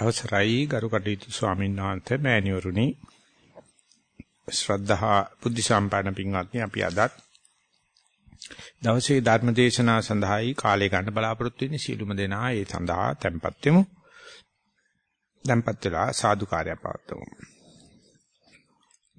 අවසරයි ගරු කටයුතු ස්වාමීන් වහන්සේ මෑණිවරුනි ශ්‍රද්ධහා බුද්ධ සම්පන්න පින්වත්නි අපි අදත් දවසේ ධර්ම දේශනාව සඳහායි කාලය ගන්න බලාපොරොත්තු වෙන්නේ සියලුම දෙනා ඒ සඳහා tempත් වෙමු. tempත් වෙලා සාදුකාරය පවත්වමු.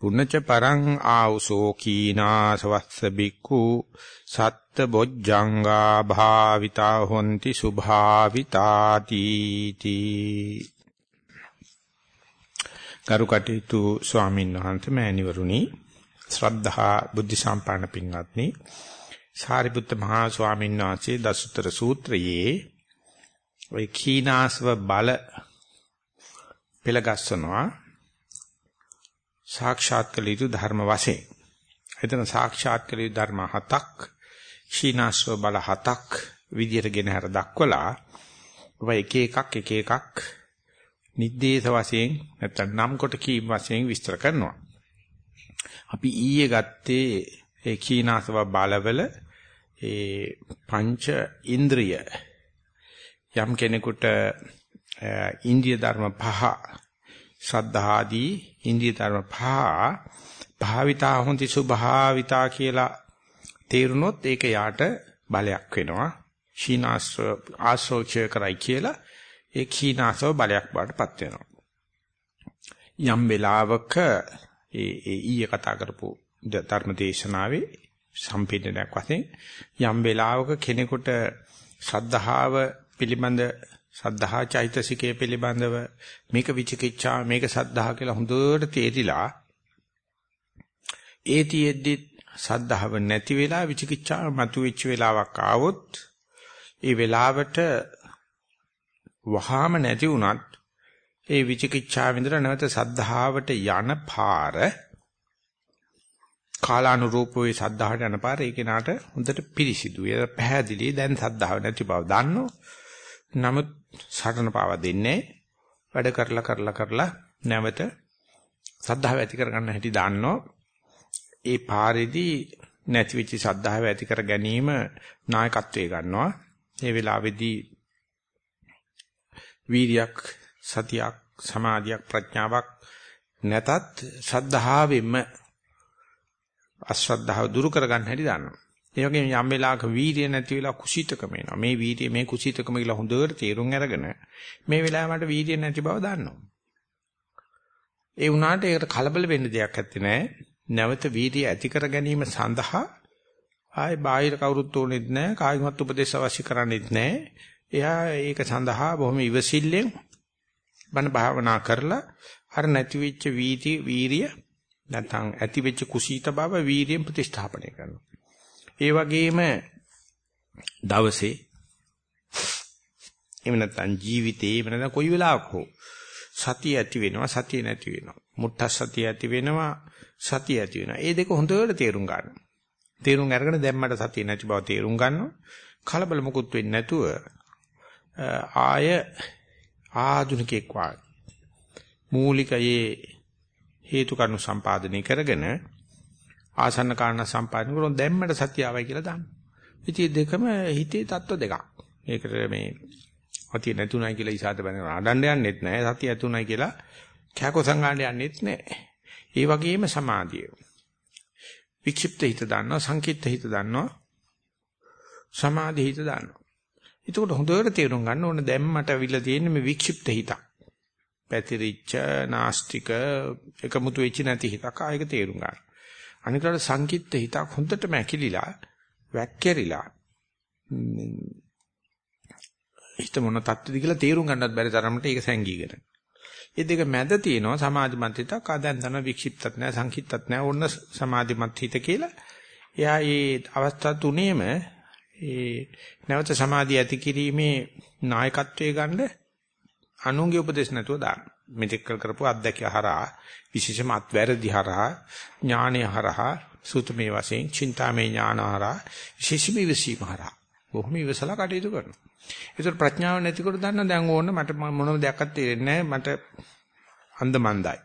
පුනච පරං ආවසෝ කීනාසවස්ස බික්ඛු සත්ත බොජ්ජංගා භාවිතා හොಂತಿ සුභාවිතාති තී කරුකටීතු ස්වාමීන් වහන්සේ මෑණිවරුනි ශ්‍රද්ධා බුද්ධ සම්පන්න පින්වත්නි සාරිපුත්ත මහා ස්වාමීන් වහන්සේ දසුතර සූත්‍රයේ ඔය කීනාසව බල පෙළගස්සනවා සාක්ෂාත් කළ යුතු ධර්ම වශයෙන්. එතන සාක්ෂාත් කළ යුතු ධර්ම හතක්, ශීනාස්ව බල හතක් විදියටගෙන හැර දක්වලා ඔබ එක එකක් එක එකක් නිද්දේශ වශයෙන් නැත්නම් නම් කොට කීම් වශයෙන් විස්තර කරනවා. අපි ඊයේ ගත්තේ ඒ කීනාසව බලවල ඒ පංච ඉන්ද්‍රිය යම් කෙනෙකුට ඉන්ද්‍රිය ධර්ම පහ සද්ධාදී ඉන්ද්‍රිය ධර්ම පහ භාවිතා හොಂತಿ සුභාවිතා කියලා තේරුනොත් ඒක යාට බලයක් වෙනවා. ශීනාස්ත්‍ර ආශ්‍රෝචය කරයි කියලා ඒ කීනාසව බලයක් බාටපත් වෙනවා. යම් වෙලාවක ඒ ඒ ඊයේ කතා කරපු ධර්ම දේශනාවේ සම්පීඩනයක් වශයෙන් යම් වෙලාවක කෙනෙකුට ශද්ධහාව පිළිබඳ සද්ධා චෛතසිකයේ පිළිබඳව මේක විචිකිච්ඡා මේක සද්ධා කියලා හොඳට තේරිලා ඒතියෙද්දි සද්ධාව නැති වෙලා විචිකිච්ඡාව මතුවෙච්ච වෙලාවක් ආවොත් ඒ වෙලාවට වහාම නැති වුණත් ඒ විචිකිච්ඡාව විඳලා නැවත සද්ධාවට යන පාර කාලානුරූපව ඒ සද්ධාවට යන පාර ඒ කෙනාට හොඳට පිරිසිදු. ඒ පැහැදිලි දැන් සද්ධාව නැති බව දන්නෝ. නමුත් සටන පාව දෙන්නේ වැඩ කරලා කරලා කරලා නැවත සද්ධාව ඇති කරගන්න හැටි දන්නෝ. ඒ පාරේදී නැති වෙච්ච සද්ධාව ඇති කර ගැනීම නායකත්වයේ ගන්නවා. ඒ වෙලාවේදී වීරියක් සතියක් සමාධියක් ප්‍රඥාවක් නැතත් ශ්‍රද්ධාවෙන්ම අශ්‍රද්ධාව දුරු කරගන්න හැටි දන්නවා. ඒ වගේම යම් වෙලාවක වීරිය නැති වෙලා කුසීතකම එනවා. මේ වීරිය මේ කුසීතකම කියලා හොඳට තේරුම් අරගෙන මේ වෙලාවේ මට වීරිය නැති බව දන්නවා. ඒ වුණාට ඒකට කලබල වෙන්න දෙයක් නැත්තේ නෑ. නැවත වීරිය ඇති කර ගැනීම සඳහා ආයේ බාහිර කවුරුත් ඕනෙත් නෑ. කායිමත් උපදේශ අවශ්‍ය කරන්නේත් නෑ. එයා ඒක සඳහා බොහොම ඉවසිල්ලෙන් බණ භාවනා කරලා අර නැති වෙච්ච වීති වීරිය නැත්නම් ඇති වෙච්ච කුසීත බව වීරියෙන් ප්‍රතිස්ථාපනය කරනවා. ඒ වගේම දවසේ එහෙම නැත්නම් ජීවිතේ එහෙම නැත්නම් කොයි වෙලාවක හෝ සතිය ඇති වෙනවා සතිය නැති වෙනවා. මුට්ට සතිය ඇති වෙනවා සතිය ඇති වෙනවා. මේ දෙක හොඳට තේරුම් ගන්න. තේරුම් අරගෙන දැන් මට සතිය නැති බව තේරුම් ගන්නවා. කලබල මුකුත් වෙන්නේ නැතුව ආය ආධුනිකෙක් වාගේ මූලිකයේ හේතු කරුණු සම්පාදනය කරගෙන ආසන්න කාරණා සම්පාදනය කරන දැම්මට සතියාවයි කියලා දාන්න. ඉතින් දෙකම හිතේ தত্ত্ব දෙකක්. ඒකට මේ සතිය නැතුණයි කියලා ඉසాత බැන නඩන්න යන්නෙත් නැහැ. සතිය ඇතුණයි කියලා කැකෝ සංගාණ්ඩ යන්නෙත් නැහැ. ඒ වගේම සමාධිය. වික්ෂිප්ත හිත දාන්නවා, සංකීර්ත හිත දාන්නවා, සමාධි හිත දාන්නවා. ඒකට හොඳට තේරුම් ගන්න ඕන දැම්මට අවිල තියෙන මේ වික්ෂිප්ත හිතක්. පැතිරිච්ච, නාස්තික, එකමුතු වෙච්ච නැති හිතක් ආයක තේරුම් ගන්න. අනිකට සංකිට්ත හිතක් හොඳටම ඇකිලිලා වැක්කිරිලා හිත මොන තත්ත්වද කියලා තේරුම් ගන්නත් බැරි තරමට ඒක සැංගීගෙන. ඒ දෙක මැද තියෙනවා සමාධිමත් හිතක් ආදැන් තන වික්ෂිප්තත් නැහැ සංකිට්තත් නැහැ ඕන්න සමාධිමත් හිත කියලා. එයා මේ අවස්ථා තුනේම ඒ නැවත සමාධිය ඇති කිරීමේ නායකත්වයේ ගන්න අනුන්ගේ උපදේශ නැතුව දාන්න. මෙතෙක් කරපු අත්දැකිය හරහා විශේෂම අත්වැරදි හරහා ඥානය හරහා සුතමේ වශයෙන් චින්තාමේ ඥාන හරහා විශේෂම විසීම හරහා බොහොම ඉවසලා කටයුතු කරනවා. ඒතර ප්‍රඥාව නැතිකොට දන්න දැන් ඕන්න මට මොනම දෙයක්වත් තේරෙන්නේ නැහැ. මට අන්දමන්දයි.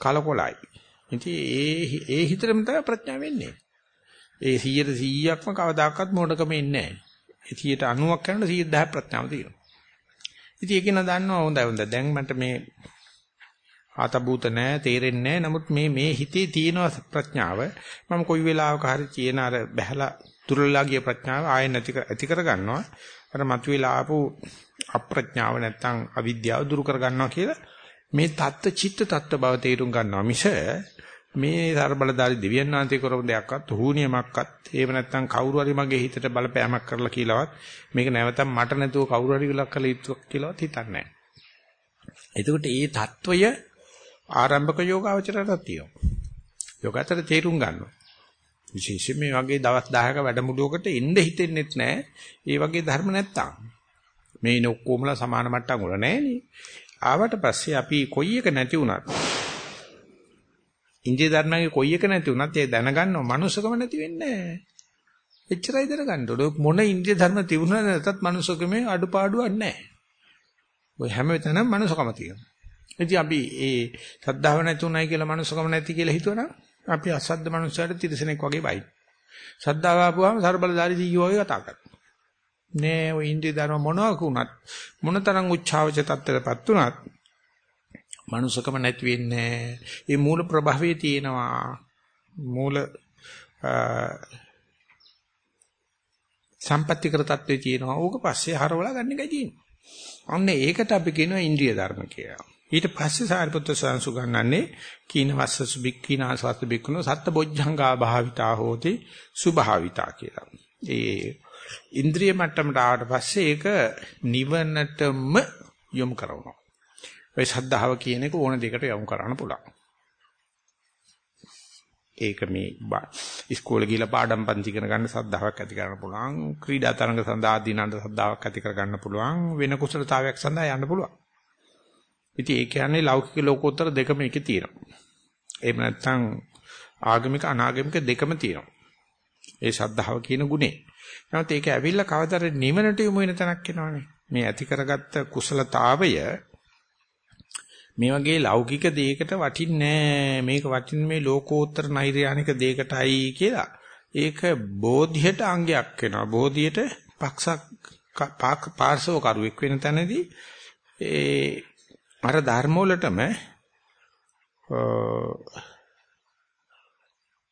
කලකොලයි. ඉතින් ඒ ඒ හිතරම තමයි ප්‍රඥාව වෙන්නේ. ඒ 100 100ක්ම කවදාකවත් මොඩකම ඉන්නේ නැහැ. 90ක් කරනකොට 110 ප්‍රඥාව තියෙනවා. ඉතින් ඒක න දන්නවා හොඳයි හොඳයි. දැන් මට මේ ආතබූත නැහැ තේරෙන්නේ නැහැ. නමුත් මේ මේ හිතේ තියෙන ප්‍රඥාව මම කොයි වෙලාවක හරි කියන අර බහැලා දුර්ලලා ගිය ප්‍රඥාව ආයෙ නැති ඇති කර ගන්නවා. අර මතුවලා ආපු අප්‍රඥාව නැත්තම් අවිද්‍යාව දුරු කර ගන්නවා කියලා මේ தත්ත්ව චිත්ත தත්ත්ව බව තේරුම් ගන්නවා මිස මේ ਸਰබලදාරි දෙවියන් වහන්සේ කරපු දෙයක්වත් රුණියමක්වත් ඒව නැත්තම් කවුරු හරි මගේ හිතට බලපෑමක් කරලා කියලාවත් මේක නැවතම් මට නැතුව කවුරු හරි ගලක් කළ යුතුක් කියලාවත් හිතන්නේ නැහැ. එතකොට මේ తত্ত্বය ආරම්භක යෝගාවචරයටත් තියෙනවා. යෝගාචර තේරුම් ගන්නවා. විශේෂයෙන් මේ වගේ දවස් 10ක වැඩමුළුවකට එන්න හිතෙන්නෙත් නැහැ. ඒ වගේ ධර්ම නැත්තම්. මේ ඉන ඔක්කොමලා සමාන මට්ටම් වල නැහැනේ. ආවට පස්සේ අපි කොයි එක නැති වුණත් ඉන්දිය ධර්මයේ කොයි එක නැති වුණත් ඒ දැනගන්නව මනුස්සකම නැති වෙන්නේ නැහැ. එච්චරයි දැනගන්න ඕනේ. මොන ඉන්දිය ධර්ම තිබුණා නැතත් මනුස්සකමේ අඩුපාඩුවක් නැහැ. ඔය හැම වෙතනම මනුස්සකම තියෙනවා. ඉතින් අපි ඒ සද්ධාව නැති උනායි කියලා මනුස්සකම නැති කියලා හිතුවනම් අපි අසද්ද මනුස්සයට තිරසනෙක් වගේ බයි. සද්ධාව ආපුවාම ਸਰබලධාරී දීයෝ වගේ කතා කරනවා. නෑ ඔය ඉන්දිය ධර්ම මොනවාක වුණත් මොනතරම් උච්චාවච තත්ත්වයටපත් වුණත් මනුසකම නැති වෙන්නේ ඒ මූල ප්‍රභවයේ තියෙනවා මූල සම්පත්‍ති කර තත්ත්වයේ තියෙනවා ඕක පස්සේ හරවලා ගන්න එකයි තියෙන්නේ. අන්න ඒකට අපි කියනවා ඉන්ද්‍රිය ධර්ම කියලා. ඊට පස්සේ සාරිපුත්‍ර සංසු ගන්නන්නේ කීන වස්සසු බික්කීනාසවත් බික්කුණෝ සත්ත බොජ්ජංගා භාවිතා හෝති සුභාවිතා කියලා. ඒ ඉන්ද්‍රිය මට්ටමට ආවට පස්සේ ඒක නිවනටම යොමු කරනවා. ඔය සද්ධාව කියන එක ඕන දෙයකට යොමු කරන්න පුළුවන්. ඒක මේ ඉස්කෝලේ ගිහලා පාඩම් පන්ති ඉගෙන ගන්න සද්ධාාවක් ඇති කරන්න පුළුවන්. ක්‍රීඩා තරඟ සඳහා දිනන සද්ධාාවක් ඇති කර ගන්න පුළුවන්. වෙන කුසලතාවයක් සඳහා යන්න පුළුවන්. ඉතින් ඒ කියන්නේ ලෞකික ලෝකෝත්තර දෙකම එකේ තියෙනවා. එහෙම නැත්නම් ආගමික අනාගමික දෙකම තියෙනවා. ඒ ශද්ධාව කියන ගුණේ. නමුත් ඒක ඇවිල්ලා කවදාද නිවනට යොමු වෙන තැනක් එනවනේ. මේ ඇති කරගත්ත කුසලතාවය මේ වගේ ලෞකික දෙයකට වටින්නේ මේක වටින්නේ මේ ලෝකෝත්තර නෛර්යානික දෙයකටයි කියලා. ඒක බෝධියට අංගයක් වෙනවා. බෝධියට පක්ෂ පාර්ශව කරුවෙක් වෙන තැනදී ඒ අර ධර්ම වලටම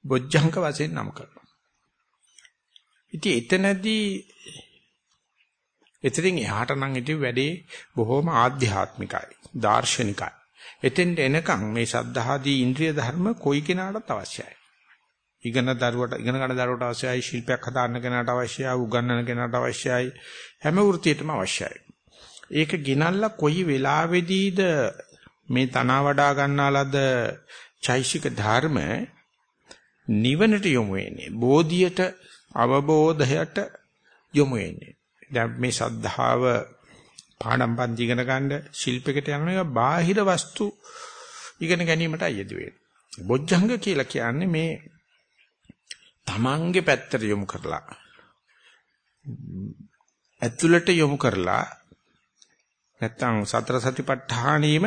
බොජ්ජංක වශයෙන් නම් කරනවා. ඉතින් එතනදී එතනින් එහාට නම් ඉතින් වැඩේ බොහොම ආධ්‍යාත්මිකයි, දාර්ශනිකයි. එතෙන්ට එනකන් මේ සද්ධාදී ඉන්ද්‍රිය ධර්ම කොයි කෙනාටත් අවශ්‍යයි. ඉගෙන දරුවට ඉගෙන ගන්න දරුවට අවශ්‍යයි, ශිල්පයක් හදාන්න කෙනාට අවශ්‍යයි, උගන්වන කෙනාට අවශ්‍යයි, හැම වෘත්තියකටම අවශ්‍යයි. ඒක ගෙනල්ලා කොයි වෙලාවෙදීද මේ තනවා වඩා ගන්නාලද චෛසික ධර්ම නිවනට යොමු වෙන්නේ. බෝධියට අවබෝධයට යොමු වෙන්නේ. දැන් මේ සද්ධාව පාඩම් පන්ති ඉගෙන ගන්න ශිල්පයකට යන එක බාහිර වස්තු ඉගෙන ගැනීමටයි යෙදු වෙන්නේ. බොජ්ජංග කියලා කියන්නේ මේ තමන්ගේ පැත්තට යොමු කරලා ඇතුළට යොමු කරලා නැත්තම් සතර සතිපට්ඨානෙම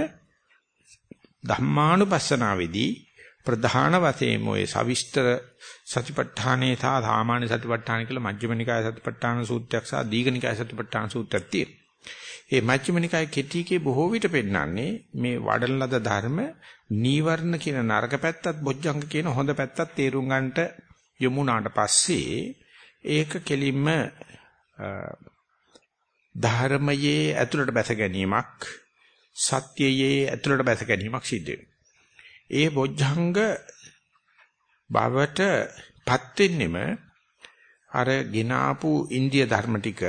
ධම්මානුපස්සනාවේදී ප්‍රධාන වශයෙන් ඔය සවිස්තර සතිපට්ඨානේ සහ සාමාන්‍ය සතිපට්ඨාන කියලා මජ්ක්‍ධිම නිකාය සතිපට්ඨාන සූත්‍රයක් සහ දීඝ නිකාය සතිපට්ඨාන සූත්‍රයක් තියෙනවා. ඒ මජ්ක්‍ධිම නිකාය කෙටිකේ බොහෝ විට පෙන්නන්නේ මේ වඩන ලද ධර්ම නීවරණ කියන නරක පැත්තත් බොජ්ජංග කියන හොඳ පැත්තත් තේරුම් ගන්නට යමුනාට පස්සේ ඒක කෙලින්ම ධර්මයේ ඇතුළට බැස ගැනීමක් සත්‍යයේ ඇතුළට බැස ගැනීමක් සිද්ධ ඒ බොජ්ජංග බවටපත් වෙන්නෙම අර ගිනාපු ඉන්දිය ධර්ම ටික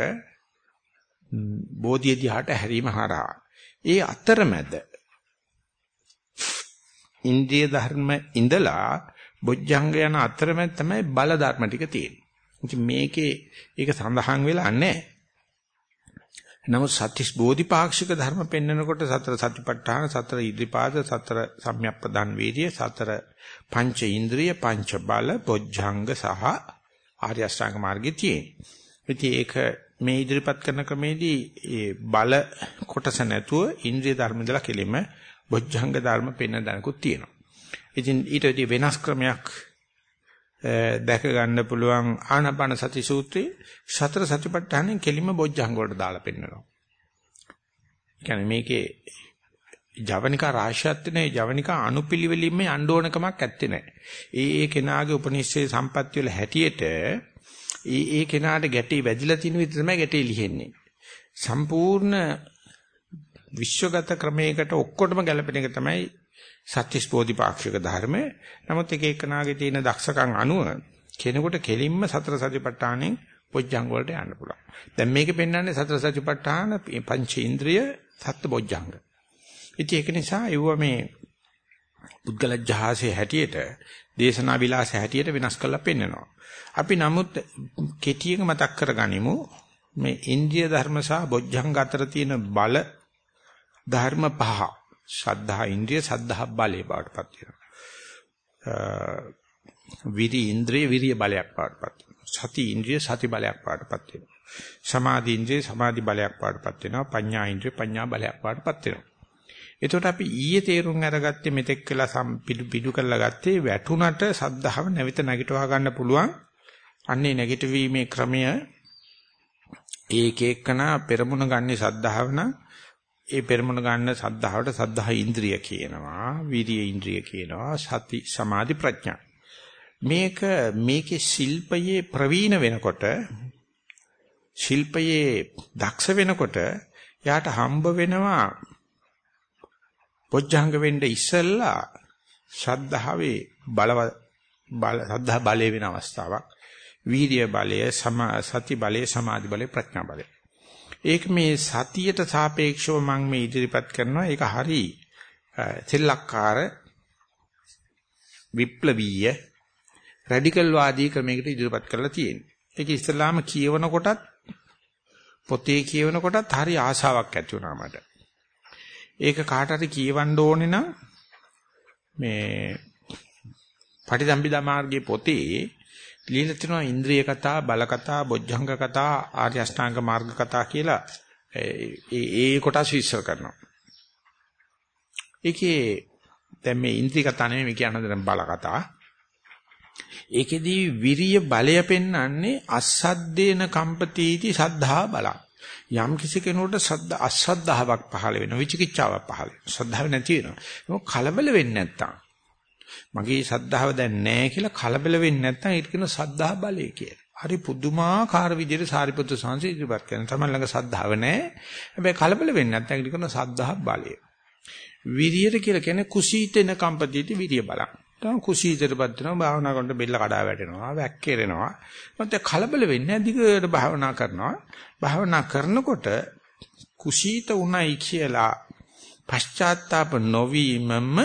බෝධිය දිහාට හැරීම හරහා ඒ අතරමැද ඉන්දිය ධර්ම ඉඳලා බොජ්ජංග යන අතරමැද තමයි බල ධර්ම ටික තියෙන්නේ. ඉතින් මේකේ ඒක සඳහන් වෙලා නැහැ. නමුත් සත්‍තිස් බෝධිපාක්ෂික ධර්ම පෙන්වනකොට සතර සතිපට්ඨාන සතර ඉදිපාද සතර සම්‍යක්පදන් වීර්ය සතර පංච ඉන්ද්‍රිය පංච බල බොජ්ජංග සහ ආර්ය අෂ්ටාංග මාර්ගයේ තියෙන. ඉතින් ඒක මේ ඉදිරිපත් කරන ක්‍රමේදී ඒ බල කොටස නැතුව ඉන්ද්‍රිය ධර්ම ඉඳලා කෙලින්ම බොජ්ජංග ධර්ම පෙන්වන දනකුත් තියෙනවා. ඉතින් ඊට වඩා වෙනස් ක්‍රමයක් දැක ගන්න පුළුවන් ආනාපාන සති සූත්‍රයේ සතර සතිපට්ඨානෙන් කෙලින්ම බොජ්ජංග වලට දාලා පෙන්නනවා. කියන්නේ මේකේ ජවනිකා රාශියක් නේ ජවනිකා අනුපිළිවෙලින්ම යන්න ඕන කමක් ඇත්තේ නැහැ. ඒ ඒ කෙනාගේ උපනිෂේ සම්පත්‍ය වල හැටියට ඒ ඒ කෙනාට ගැටේ වැදිලා තියෙන විදිහ තමයි ගැටේ ලිහෙන්නේ. සම්පූර්ණ විශ්වගත ක්‍රමයකට ඔක්කොටම ගැලපෙන එක තමයි සත්‍විස් බෝධිපාක්ෂික ධර්ම. නමුත් එක එකනාගේ තියෙන දක්ෂකම් අනුව කෙනෙකුට කෙලින්ම සතර සතිපට්ඨානෙන් බොජ්ජංග වලට යන්න පුළුවන්. දැන් මේකේ පෙන්වන්නේ සතර සතිපට්ඨාන පංච ඉන්ද්‍රිය සත්‍ය බොජ්ජංග. ඉතින් ඒක නිසා ඒව මේ පුද්ගල ජහසේ හැටියට දේශනා විලාස හැටියට වෙනස් කරලා පෙන්නනවා. අපි නමුත් කෙටියෙන් මතක් කරගනිමු මේ ඉන්ද්‍රිය ධර්ම සහ බොජ්ජංග අතර තියෙන බල ධර්ම පහ ශ්‍රද්ධා ඉන්ද්‍රිය සද්ධා බලය බවටපත් වෙනවා. විරි ඉන්ද්‍රිය විරිය බලයක් බවටපත් වෙනවා. සති ඉන්ද්‍රිය සති බලයක් බවටපත් වෙනවා. සමාධි ඉන්ද්‍රිය සමාධි බලයක් බවටපත් වෙනවා. පඤ්ඤා ඉන්ද්‍රිය පඤ්ඤා බලයක් බවටපත් වෙනවා. එතකොට අපි ඊයේ තේරුම් අරගත්තේ මෙතෙක් වෙලා පිටු පිටු කරලා ගත්තේ වැටුණට සද්ධාව නැවිත නැගිටවා ගන්න පුළුවන්. අන්නේ නැගිටවීමේ ක්‍රමය ඒක එක්කනා පෙරමුණ ගන්නේ සද්ධාව නම් ඒ පෙරමුණ ගන්න සද්ධාවට සද්ධා ඉන්ද්‍රිය කියනවා විරිය ඉන්ද්‍රිය කියනවා සති සමාධි ප්‍රඥා. මේක මේකේ ශිල්පයේ ප්‍රවීණ වෙනකොට ශිල්පයේ දක්ෂ වෙනකොට යාට හම්බ වෙනවා පොච්චංග වෙන්න ඉස්සෙල්ලා ශ්‍රද්ධාවේ බලව බල සද්ධා බලය වෙන අවස්ථාවක්. වීර්ය බලය සති බලය සමාධි බලය ප්‍රඥා බලය ඒක මේ සතියට සාපේක්ෂව මම මේ ඉදිරිපත් කරනවා. ඒක හරි සෙල්ලක්කාර විප්ලවීය රැඩිකල් වාදී ක්‍රමයකට ඉදිරිපත් කරලා තියෙනවා. ඒක ඉස්ලාම කියවන කොටත් පොතේ කියවන කොටත් හරි ආසාවක් ඇති වුණා මට. ඒක කාට හරි කියවන්න ඕනේ නම් මේ පටිසම්භිදා මාර්ගයේ පොතේ ලියලා තිනවා ඉන්ද්‍රිය කතා, බල කතා, බොජ්ජංග කතා, ආර්ය අෂ්ටාංග මාර්ග කතා කියලා ඒ ඒ කොටස් විශ්ල කරනවා. ඒකේ දැන් මේ ඉන්ද්‍රිය කතා නෙමෙයි මේ කියන දැන් බල කතා. ඒකෙදී විරිය බලය පෙන්වන්නේ අසද්දේන කම්පතිටි සද්ධා බලං. යම් කිසි කෙනෙකුට සද්ද අසද්ධාාවක් පහළ වෙනවා විචිකිච්ඡාවක් පහළ වෙනවා. ශ්‍රද්ධාව නැති වෙනවා. ඒක කලබල වෙන්නේ නැත්තම් මගේ ශ්‍රද්ධාව දැන් නැහැ කියලා කලබල වෙන්නේ නැත්නම් ඒක කියන ශ්‍රද්ධා බලය කියලා. හරි පුදුමාකාර විදිහට සාරිපුත්‍ර සංසය ඉදිරිපත් කරන තමයි ළඟ ශ්‍රද්ධාව නැහැ. හැබැයි කලබල වෙන්නේ නැත්නම් ඒක කියන ශ්‍රද්ධා බලය. විරියට කියලා කියන්නේ කුසීතෙන කම්පතිටි විරිය බලක්. තම කුසීතටපත් වෙනවා භාවනා කරනකොට බෙල්ල කඩා වැටෙනවා වැක්කිරෙනවා. මොකද කලබල වෙන්නේ නැහැ දිගට භාවනා කරනවා. භාවනා කරනකොට කුසීත උණයි කියලා පශ්චාත්තාප නොවීමම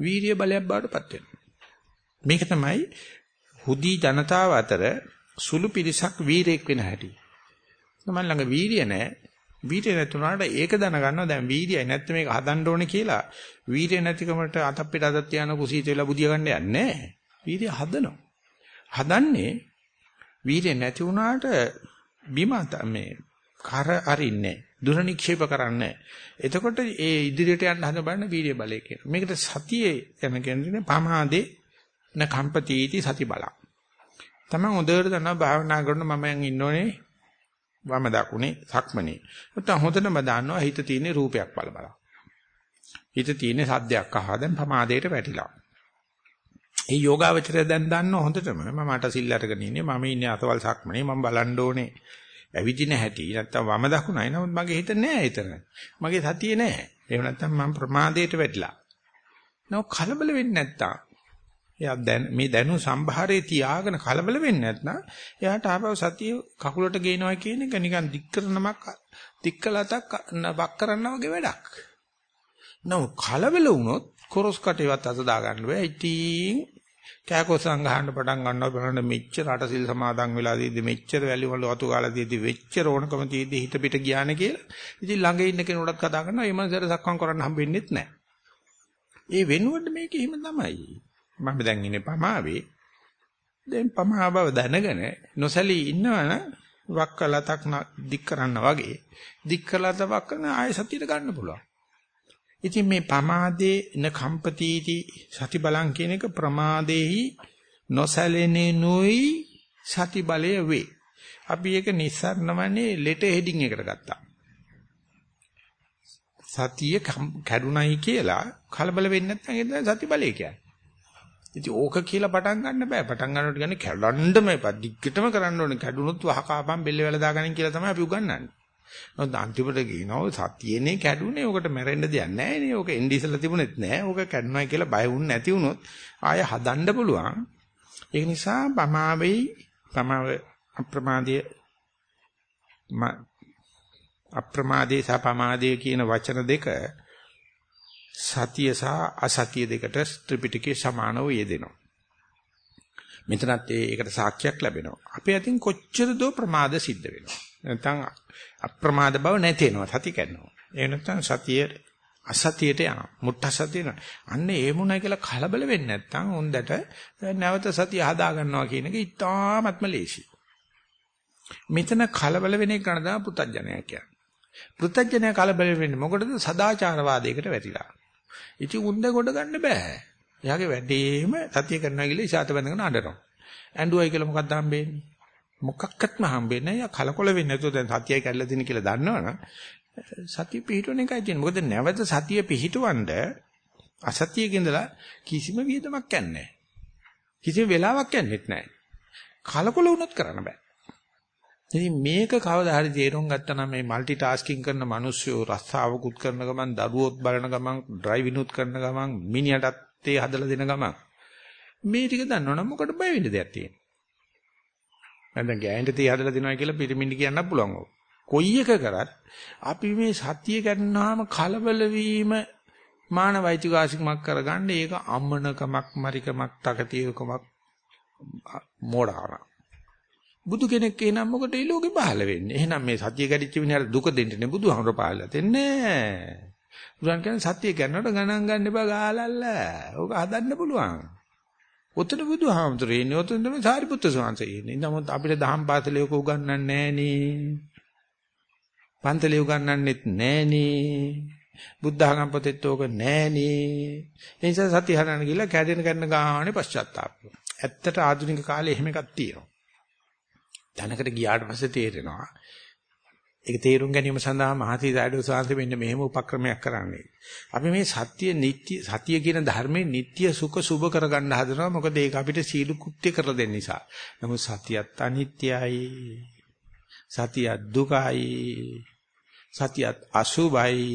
වීරිය බලයක් බවට පත් වෙනවා. මේක තමයි හුදී ජනතාව අතර සුළු පිරිසක් වීරයෙක් වෙන හැටි. තමයි ළඟ වීරිය නැහැ. වීරිය නැතුණාට ඒක දැනගන්නවා දැන් වීරියයි නැත්නම් මේක හදන්න ඕනේ කියලා. වීරිය නැතිකමට අතක් පිට අතක් තියන කුසීත වෙලා බුදිය ගන්න යන්නේ නැහැ. වීරිය හදනවා. හදන්නේ වීරිය නැති වුණාට බිම මේ කර අරින්නේ දුර නික්ෂේප කරන්නේ එතකොට ඒ ඉදිරියට යන්න හදන බලන වීර්ය බලය කියන. මේකට සතියේ යන කියන්නේ පමාදේ න කම්පතිටි සති බල. තමන් හොඳට දන්නවා භාවනා කරන මම යන් ඉන්නෝනේ වම දකුණේ සක්මනේ. නැත්නම් හොඳටම දන්නවා හිත තියෙන රූපයක් බල බල. හිත තියෙන සද්දයක් අහා දැන් පමාදයට වැටිලා. ඒ යෝගාවචරය දැන් දන්නව හොඳටම මම මට සිල් අරගෙන ඉන්නේ මම ඉන්නේ අතවල් සක්මනේ මම බලන්න ඕනේ ඇවිදින හැටි නැත්තම් වම දකුණයි නමුත් මගේ හිත නෑ එතන. මගේ සතියේ නෑ. එහෙම නැත්තම් මම ප්‍රමාදයට වැටිලා. නෝ කලබල වෙන්නේ නැත්තම් එයා දැන් මේ දැනු සම්භාරයේ තියාගෙන කලබල වෙන්නේ නැත්නම් එයාට ආපහු සතිය කකුලට ගේනවා කියන එක නිකන් දික්කරනමක් දික්කලතක් වක් කරනවා වගේ වැඩක්. නෝ කලබල වුණොත් කොරස් කටේවත් අත දා ගන්න බෑ. ඉතින් කෑකොස්සන් ගහන්න පටන් ගන්නවා බලන්න මෙච්චර අටසිල් සමාදන් වෙලා දීදී මෙච්චර වැලි වල වතු කාලා දීදී වෙච්චර ඕනකම දීදී හිත පිට ගියානේ කියලා. ඉතින් ළඟ ඉන්න කෙනෙකුටත් කතා කරනවා ඒ මනසට සක්කම් කරන්න හම්බෙන්නෙත් නැහැ. ඒ වෙනුවට මේක එහෙම තමයි. මම දැන් ඉන්නේ පමාවේ. දැන් පමා බව දැනගෙන නොසලී ඉන්නවනම් වක්කලතක් දික් කරන්න වගේ දික් කළා තවක් කරන ආය සතියට ගන්න පුළුවන්. ඉතින් මේ පමාදේ න කම්පතිටි සති බලං කියන එක ප්‍රමාදේහි නොසැලෙනේ නොයි සති බලය වේ. අපි ඒක නිස්සාරණමනේ ලෙට හෙඩින් එකට ගත්තා. සතිය කැඩුනයි කියලා කලබල වෙන්නේ නැත්නම් ඒක සති බලය කියන්නේ. ඉතින් ඕක කියලා පටන් ගන්න බෑ. පටන් ගන්නකොට කියන්නේ කැඩන්නම එපා. දිග්ගටම කරන්න ඕනේ. කැඩුනොත් වහ කාපම් බෙල්ල වැල දාගනින් කියලා තමයි අපි උගන්වන්නේ. නමුත් අන්තිමට කියනවා සතියේනේ කැඩුනේ. ඔකට මැරෙන්න දෙයක් නැහැ නේ. ඔක එන්නේ ඉස්සලා තිබුණෙත් නැහැ. ඔක කැඩුනයි කියලා බය වුණ නැති වුණොත් ආය හදන්න පුළුවන්. ඒක නිසා පමාවෙයි පමාව අප්‍රමාදයේ අප්‍රමාදේ සහ පමාදේ කියන වචන දෙක සතිය සහ අසතිය දෙකට ත්‍රිපිටකයේ සමානව යෙදෙනවා. මෙතනත් ඒකට සාක්ෂියක් ලැබෙනවා. අපේ අතින් කොච්චර දෝ ප්‍රමාද සිද්ධ වෙනවා. නැත්නම් අප්‍රමාද බව නැති වෙනවා. සති කරනවා. ඒ නැත්නම් සතිය අසතියට යනවා. මුට්ට සතිය යනවා. අන්න ඒ මොනයි කියලා කලබල වෙන්නේ නැත්නම් හොඳට නැවත සතිය හදා ගන්නවා කියන එක ඉතාමත්ම ලේසි. මෙතන කලබල වෙන එක කරන දා පුතඥය කියන්නේ. පුතඥය කලබල වෙන්නේ මොකටද? සදාචාරවාදයකට වැටිලා. ඉතින් උන්ද ගොඩ ගන්න බෑ. එයාගේ වැඩේම සතිය කරනවා කියලා ඉෂාත බඳගෙන අඬනවා. ඇඬුවයි කියලා මොකක්ද හම්බෙන්නේ? මොකක්වත්ම හම්බෙන්නේ නැහැ. කලකොල වෙන්නේ නැතුව දැන් සතියයි කැඩලා දින කියලා දන්නවනම් සතිය පිහිටුවන එකයි තියෙන්නේ. මොකද නැවත සතිය පිහිටවන්න අසතියක ඉඳලා කිසිම වියදමක් යන්නේ කිසිම වෙලාවක් යන්නේත් නැහැ. කලකොල වුණොත් කරන්න බෑ. ඉතින් මේක කවදා හරි තේරුම් ගත්තා නම් මේ মালටි ටාස්කින් කරන මිනිස්සු රස්සාවකුත් කරන ගමන් දරුවොත් බලන ගමන් ඩ්‍රයිවිනුත් කරන ගමන් මිනිහටත් තේ හදලා දෙන ගමන් මේ ටික දන්නවනම් මොකට බය වෙන්න දෙයක් තියෙන්නේ නැත්නම් ගෑනට තේ හදලා දෙනවා කියලා පිරිමින්ඩි කියන්නත් පුළුවන් ඕක කොයි එක කරත් අපි මේ සතිය ගන්නාම කලබල වීම මානවයිතිකාසිකමක් කරගන්න ඒක අමනකමක් මරිකමක් තකතිරකමක් මෝඩාවක් බුදු කෙනෙක් එනම් මොකට මේ ලෝකේ පහළ වෙන්නේ? එහෙනම් මේ සත්‍ය කැඩිච්ච විනාඩ දුක දෙන්නේ බුදුහමර පහළ දෙන්නේ බුදුන් කියන්නේ සත්‍ය කරනකොට ගණන් ගන්න එපා ගාලල්ල. ඕක හදන්න පුළුවන්. ඔතන බුදුහාමුදුරේ ඉන්නේ ඔතන තමයි සාරිපුත්‍ර ස්වාමීන් ඉන්නේ. නමුත් අපිට දහම් පාසලේ ඔක උගන්වන්නේ නෑනේ. පන්තලේ උගන්වන්නෙත් නෑනේ. බුද්ධ ආගම් පොතේත් ඕක නෑනේ. ඒ නිසා සත්‍ය හරන්න ගිහලා කැඩෙන කරන ගානේ පශ්චාත්තාප. ඇත්තට ආධුනික කාලේ එහෙම එකක් තියෙනවා. තැනකට ගියාට පස්සේ තේරෙනවා. ඒක තේරුම් ගැනීම සඳහා මහසී සාඩෝ සාන්ති මෙන්න මෙහෙම උපක්‍රමයක් කරන්නේ. අපි මේ සත්‍ය නිට්ටය සතිය කියන ධර්මයේ නිට්ටය සුඛ සුභ කරගන්න හදනවා. මොකද ඒක අපිට සීල කෘත්‍ය කරලා දෙන්න නිසා. නමුත් සතියත් අනිත්‍යයි. සතියත් දුකයි. සතියත් අසුභයි.